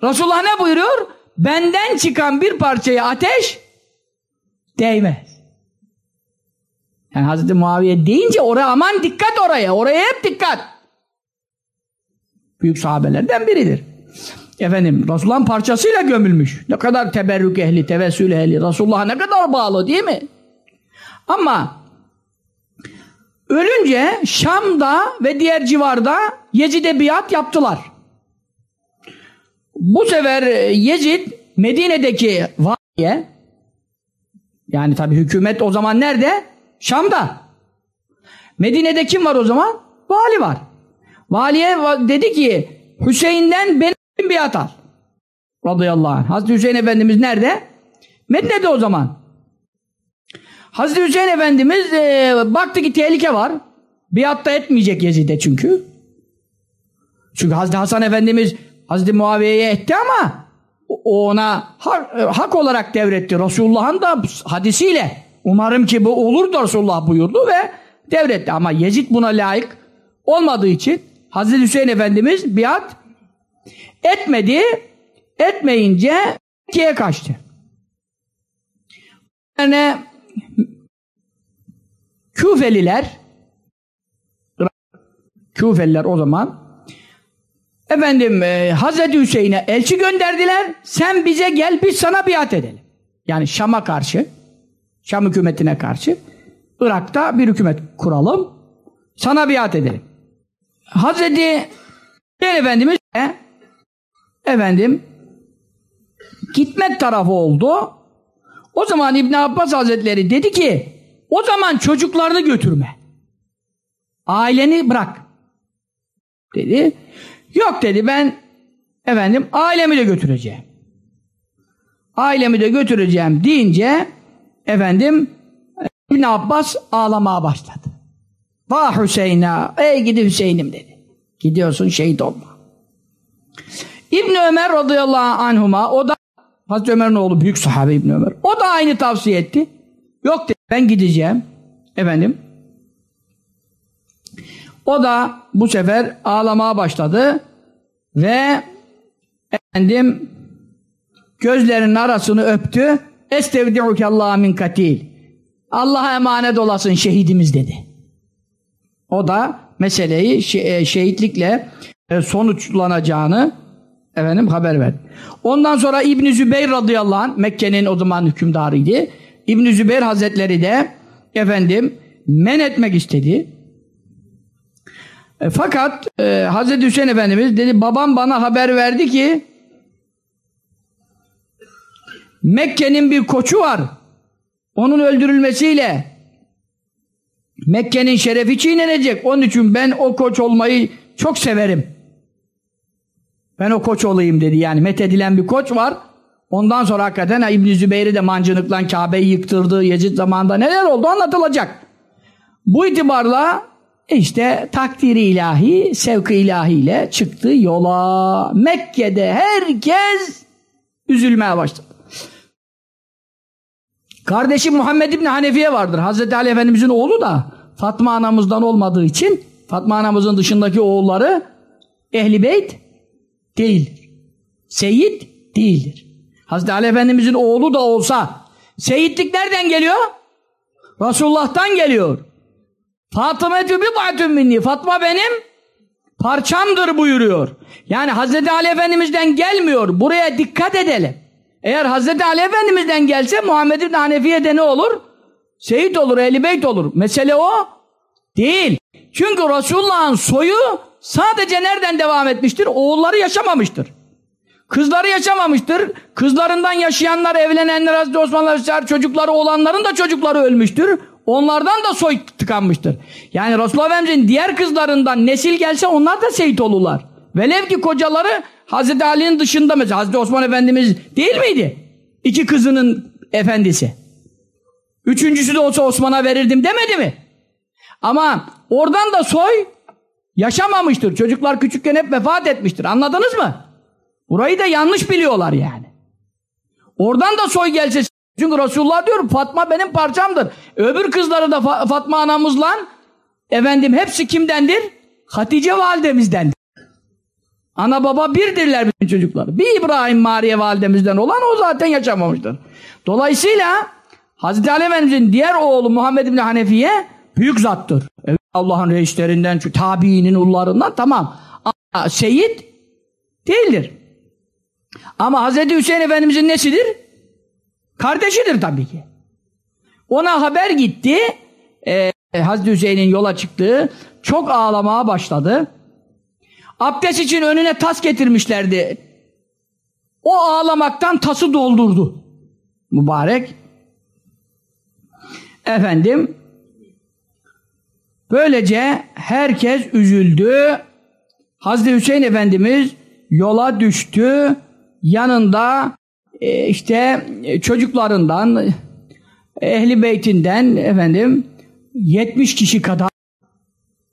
Resulullah ne buyuruyor? Benden çıkan bir parçaya ateş değmez. Yani Hazreti Muaviye deyince oraya aman dikkat oraya. Oraya hep dikkat. Büyük sahabelerden biridir. Efendim Resulullah'ın parçasıyla gömülmüş. Ne kadar teberrük ehli, tevessül ehli. Resulullah'a ne kadar bağlı değil mi? Ama ölünce Şam'da ve diğer civarda Yezid'e biat yaptılar. Bu sefer Yezid Medine'deki valiye yani tabi hükümet o zaman nerede? Şam'da. Medine'de kim var o zaman? Vali var. Valiye dedi ki Hüseyin'den benim biat al. Radıyallahu anh. Hazreti Hüseyin Efendimiz nerede? Medine'de o zaman. Hazreti Hüseyin Efendimiz e, baktı ki tehlike var. Biat da etmeyecek Yezid'e çünkü. Çünkü Hazreti Hasan Efendimiz Hazreti Muaviye'ye etti ama o ona hak, hak olarak devretti. Resulullah'ın da hadisiyle umarım ki bu olur da Resulullah buyurdu ve devretti. Ama Yezid buna layık olmadığı için Hazreti Hüseyin Efendimiz biat etmedi. Etmeyince Mekke'ye kaçtı. Yani Küfeliler Küfeliler o zaman efendim e, Hazreti Hüseyin'e elçi gönderdiler. Sen bize gel biz sana biat edelim. Yani Şam'a karşı Şam hükümetine karşı Irak'ta bir hükümet kuralım. Sana biat edelim. Hazreti Hüseyin Efendimiz de efendim gitmek tarafı oldu. O zaman İbn Abbas Hazretleri dedi ki o zaman çocuklarını götürme. Aileni bırak. Dedi. Yok dedi ben efendim ailemi de götüreceğim. Ailemi de götüreceğim deyince efendim İbn Abbas ağlamaya başladı. Vah Hüseyin'a, ey gidi Hüseyin'im dedi. Gidiyorsun şehit olma. İbn Ömer radıyallahu anhuma o da Hazreti Ömer'in oğlu büyük sahabe İbn Ömer. O da aynı tavsiye etti. Yok dedi ben gideceğim. Efendim. O da bu sefer ağlamaya başladı ve efendim gözlerinin arasını öptü. Estevdi'uke Allah min katil. Allah'a emanet olasın şehidimiz dedi. O da meseleyi e, şehitlikle e, sonuçlanacağını efendim haber verdi. Ondan sonra İbn Zübeyr radıyallahu anh Mekke'nin o zaman hükümdarıydı. İbn Zübeyr Hazretleri de efendim men etmek istedi. E, fakat e, Hazreti Hüseyin Efendimiz dedi babam bana haber verdi ki Mekke'nin bir koçu var. Onun öldürülmesiyle Mekke'nin şerefi çiğnenecek. Onun için ben o koç olmayı çok severim. Ben o koç olayım dedi. Yani methedilen bir koç var. Ondan sonra hakikaten İbn Zübeyir'i de mancınıkla Kabe'yi yıktırdı. Yezid zamanında neler oldu anlatılacak. Bu itibarla işte takdiri ilahi, sevk ilahiyle çıktı yola. Mekke'de herkes üzülmeye başladı. Kardeşi Muhammed İbni Hanefiye vardır. Hazreti Ali Efendimizin oğlu da Fatma anamızdan olmadığı için Fatma anamızın dışındaki oğulları Ehli Beyt değildir. Seyyid değildir. Hazreti Ali Efendimizin oğlu da olsa seyitlik nereden geliyor? Resulullah'tan geliyor. Fatıma bid'atun minni. Fatma benim parçamdır buyuruyor. Yani Hazreti Ali Efendimiz'den gelmiyor. Buraya dikkat edelim. Eğer Hazreti Ali Efendimiz'den gelse Muhammed İbni Hanefiye'de ne olur? Seyit olur, Ehl-i Beyt olur. Mesele o değil. Çünkü Resulullah'ın soyu sadece nereden devam etmiştir? Oğulları yaşamamıştır. Kızları yaşamamıştır. Kızlarından yaşayanlar, evlenenler, Hazreti Osmanlı çocukları olanların da çocukları ölmüştür. Onlardan da soy tıkanmıştır. Yani Resulullah Efendimiz'in diğer kızlarından nesil gelse onlar da seyit olurlar. Velev ki kocaları Hazreti Ali'nin dışında mesela Hazreti Osman Efendimiz değil miydi? İki kızının efendisi. Üçüncüsü de olsa Osman'a verirdim demedi mi? Ama oradan da soy yaşamamıştır. Çocuklar küçükken hep vefat etmiştir. Anladınız mı? Burayı da yanlış biliyorlar yani. Oradan da soy gelse çünkü Resulullah diyor Fatma benim parçamdır. Öbür kızları da Fa Fatma anamızla efendim hepsi kimdendir? Hatice validemizdendir. Ana baba birdirler bütün çocuklar. Bir İbrahim Mariye validemizden olan o zaten yaşamamıştır. Dolayısıyla Hazreti Ali Efendimiz'in diğer oğlu Muhammed bin Hanefiye büyük zattır. Evet, Allah'ın reislerinden, tabiinin ullarından tamam. Ama seyit değildir. Ama Hazreti Hüseyin Efendimiz'in nesidir? Kardeşidir tabii ki. Ona haber gitti. Ee, Hazreti Hüseyin'in yola çıktığı çok ağlamaya başladı. Abdest için önüne tas getirmişlerdi. O ağlamaktan tası doldurdu. Mübarek. Efendim böylece herkes üzüldü. Hazreti Hüseyin Efendimiz yola düştü. Yanında e, işte çocuklarından ehli beytinden efendim 70 kişi kadar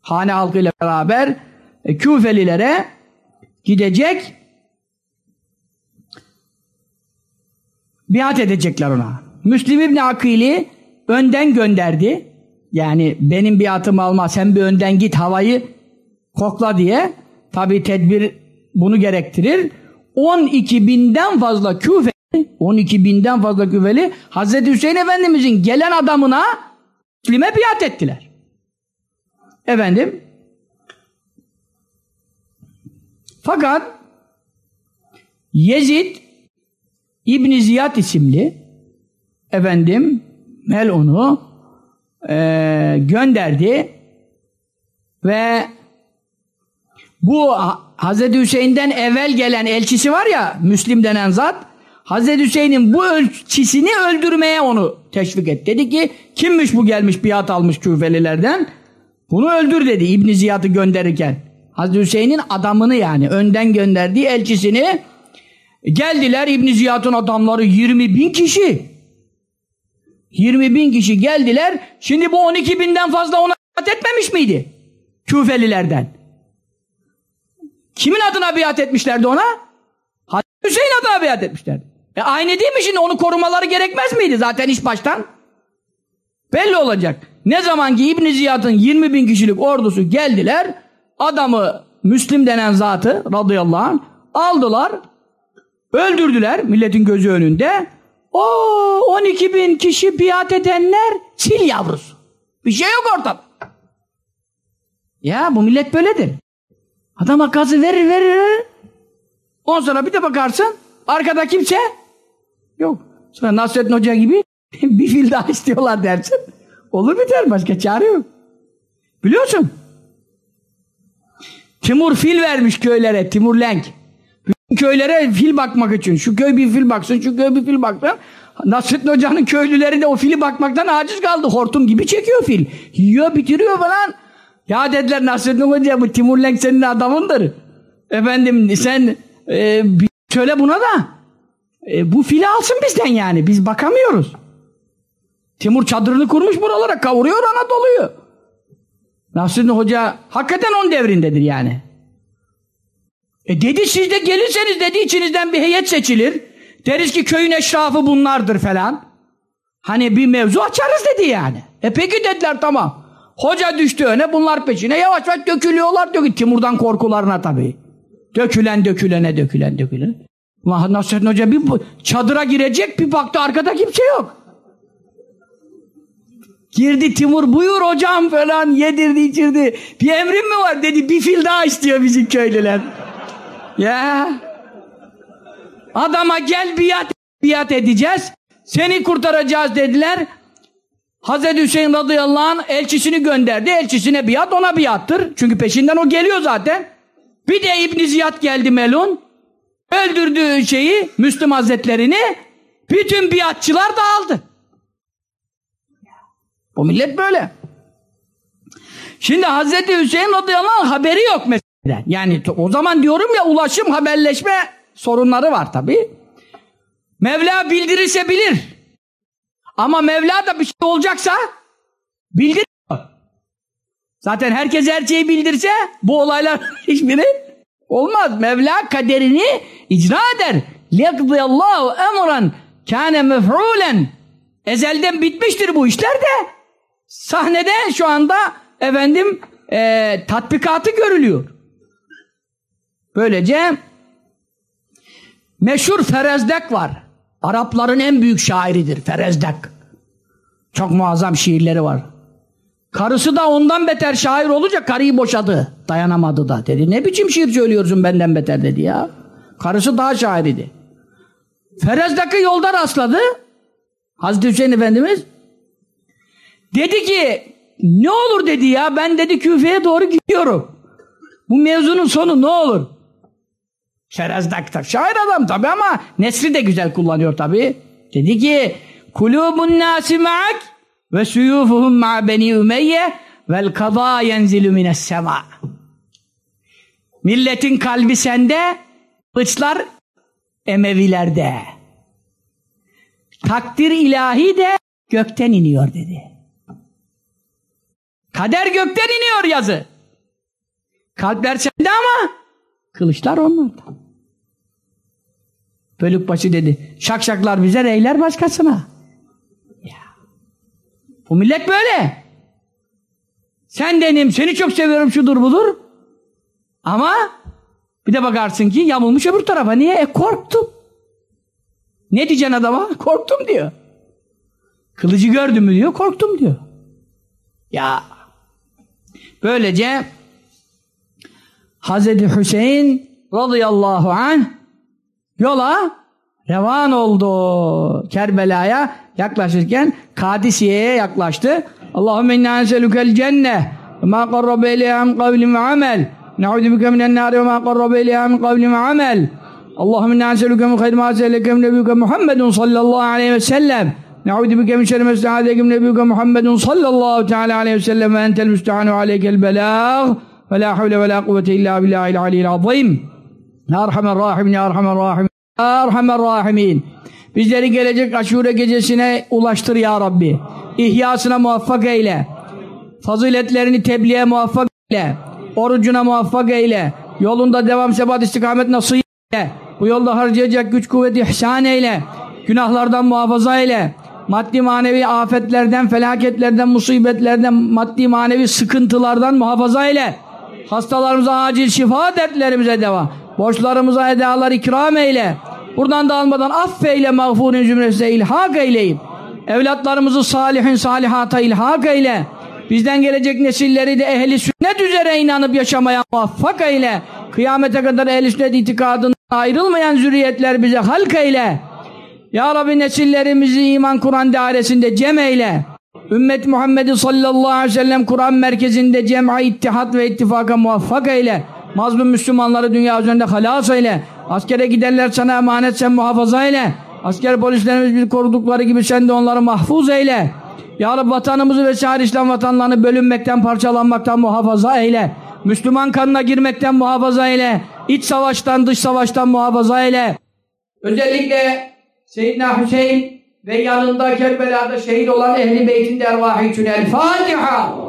hane halkıyla beraber e, Küfelilere gidecek biat edecekler ona. Müslim İbni Akili önden gönderdi. Yani benim biatımı alma sen bir önden git havayı kokla diye. Tabi tedbir bunu gerektirir. 12 binden fazla küfe 12 binden fazla küfeli Hazreti Hüseyin Efendimizin gelen adamına Müslim'e biat ettiler. Efendim fakat Yezid İbn Ziyad isimli efendim Melun'u e, gönderdi ve bu Hazreti Hüseyin'den evvel gelen elçisi var ya Müslim denen zat Hazreti Hüseyin'in bu elçisini öldürmeye onu teşvik etti. Dedi ki kimmiş bu gelmiş biat almış küfelilerden bunu öldür dedi İbn Ziyad'ı gönderirken. Hazreti Hüseyin'in adamını yani önden gönderdiği elçisini geldiler İbn Ziyad'ın adamları 20 bin kişi. 20 bin kişi geldiler. Şimdi bu 12 binden fazla ona biat etmemiş miydi? Küfelilerden. Kimin adına biat etmişlerdi ona? Hazreti Hüseyin adına biat etmişlerdi. E aynı değil mi şimdi? Onu korumaları gerekmez miydi zaten iş baştan? Belli olacak. Ne zaman ki İbn Ziyad'ın 20 bin kişilik ordusu geldiler, adamı Müslim denen zatı radıyallahu anh aldılar, öldürdüler milletin gözü önünde. O 12 bin kişi biat edenler sil yavrusu. Bir şey yok ortada. Ya bu millet böyledir. Adama gazı verir verir. Ondan sonra bir de bakarsın arkada kimse yok. Sonra Nasrettin Hoca gibi bir fil daha istiyorlar dersin. Olur biter başka çare yok. Biliyorsun. Timur fil vermiş köylere Timur Lenk. Köylere fil bakmak için. Şu köy bir fil baksın, şu köy bir fil baksın. Nasrettin Hoca'nın köylüleri de o fili bakmaktan aciz kaldı. Hortum gibi çekiyor fil. Yiyor bitiriyor falan. Ya dediler Nasrettin Hoca bu Timur Lenk senin adamındır. Efendim sen e, söyle buna da e, bu fili alsın bizden yani. Biz bakamıyoruz. Timur çadırını kurmuş buralara kavuruyor Anadolu'yu. Nasrettin Hoca hakikaten on devrindedir yani. E dedi siz de gelirseniz dedi içinizden bir heyet seçilir. Deriz ki köyün eşrafı bunlardır falan. Hani bir mevzu açarız dedi yani. E peki dediler tamam. Hoca düştü öne bunlar peşine yavaş yavaş dökülüyorlar. Dökül. Timur'dan korkularına tabii. Dökülen dökülene dökülen dökülen. Allah Nasrettin Hoca bir çadıra girecek bir baktı arkada kimse yok. Girdi Timur buyur hocam falan yedirdi içirdi. Bir emrin mi var dedi bir fil daha istiyor bizim köylüler. Ya. Adama gel biat, biat edeceğiz. Seni kurtaracağız dediler. Hazreti Hüseyin radıyallahu anh elçisini gönderdi. Elçisine biat ona biattır. Çünkü peşinden o geliyor zaten. Bir de İbn Ziyad geldi Melun. Öldürdüğü şeyi Müslüm Hazretlerini bütün biatçılar dağıldı. Bu millet böyle. Şimdi Hazreti Hüseyin radıyallahu anh haberi yok mesela. Yani o zaman diyorum ya ulaşım, haberleşme sorunları var tabi. Mevla bildirirse bilir. Ama Mevla da bir şey olacaksa bildir. Zaten herkes her şeyi bildirse bu olaylar hiçbiri olmaz. Mevla kaderini icra eder. Lekdiyallahu emran kâne mef'ulen. Ezelden bitmiştir bu işler de. Sahnede şu anda efendim e, tatbikatı görülüyor. Böylece meşhur Ferezdek var. Arapların en büyük şairidir Ferezdek. Çok muazzam şiirleri var. Karısı da ondan beter şair olunca karıyı boşadı. Dayanamadı da. Dedi ne biçim şiir söylüyorsun benden beter dedi ya. Karısı daha şairiydi. Ferezdek'i yolda rastladı. Hazreti Hüseyin Efendimiz Dedi ki ne olur dedi ya ben dedi küfeye doğru gidiyorum. Bu mevzunun sonu ne olur? Şerezdak'ta. Şair adam tabi ama nesri de güzel kullanıyor tabi. Dedi ki kulubun nasi ma'ak ve suyufuhum ma beni ümeyye vel kaza yenzilu mines sema. Milletin kalbi sende, kılıçlar Emevilerde. Takdir ilahi de gökten iniyor dedi. Kader gökten iniyor yazı. Kalpler sende ama kılıçlar onlarda. Bölükbaşı dedi. Şakşaklar bize reyler başkasına. Ya. Bu millet böyle. Sen denim seni çok seviyorum şudur budur. Ama bir de bakarsın ki yamulmuş öbür tarafa. Niye? E korktum. Ne diyeceksin adama? Korktum diyor. Kılıcı gördüm mü diyor. Korktum diyor. Ya Böylece Hazreti Hüseyin radıyallahu anh yola revan oldu. Kerbela'ya yaklaşırken Kadisiye'ye yaklaştı. Allahümme inna enselükel cenne ma qarrabe ileyha min kavlin ve amel. Ne'udu bike minen nari ve ma qarrabe ileyha min kavlin ve amel. Allahümme inna enselüke min khayr ma nebüke Muhammedun sallallahu aleyhi ve sellem. Ne'udu bike min şerri mesta'adeke min nebüke Muhammedun sallallahu teala aleyhi ve sellem. Ve entel müstehanu aleykel belâh ve la havle ve la kuvvete illa billahil aliyyil azim. Ya Erhamer Rahim, Ya Erhamer Rahim, Ya Erhamer Rahimin. Bizleri gelecek aşure gecesine ulaştır Ya Rabbi. İhyasına muvaffak eyle. Faziletlerini tebliğe muvaffak eyle. Orucuna muvaffak eyle. Yolunda devam sebat istikamet nasip eyle. Bu yolda harcayacak güç kuvveti ihsan eyle. Günahlardan muhafaza eyle. Maddi manevi afetlerden, felaketlerden, musibetlerden, maddi manevi sıkıntılardan muhafaza eyle. Hastalarımıza acil şifa, dertlerimize deva. Borçlarımıza edalar ikram eyle. Buradan da almadan affeyle mağfurun cümlesine ilhak eyleyip. Evlatlarımızı salihin salihata ilhak eyle. Bizden gelecek nesilleri de ehli sünnet üzere inanıp yaşamaya muvaffak eyle. Kıyamete kadar ehli sünnet itikadından ayrılmayan zürriyetler bize halk eyle. Ya Rabbi nesillerimizi iman Kur'an dairesinde cem eyle. Ümmet Muhammed'i sallallahu aleyhi ve sellem Kur'an merkezinde cem'a ittihat ve ittifaka muvaffak eyle. Mazlum Müslümanları dünya üzerinde halas eyle. Askere giderler sana emanet sen muhafaza eyle. Asker polislerimiz bizi korudukları gibi sen de onları mahfuz eyle. Ya Rabbi vatanımızı ve şahir İslam vatanlarını bölünmekten, parçalanmaktan muhafaza eyle. Müslüman kanına girmekten muhafaza eyle. İç savaştan, dış savaştan muhafaza eyle. Özellikle Seyyidina Hüseyin ve yanında Kerbela'da şehit olan Ehl-i Beyt'in ervahı için El Fatiha.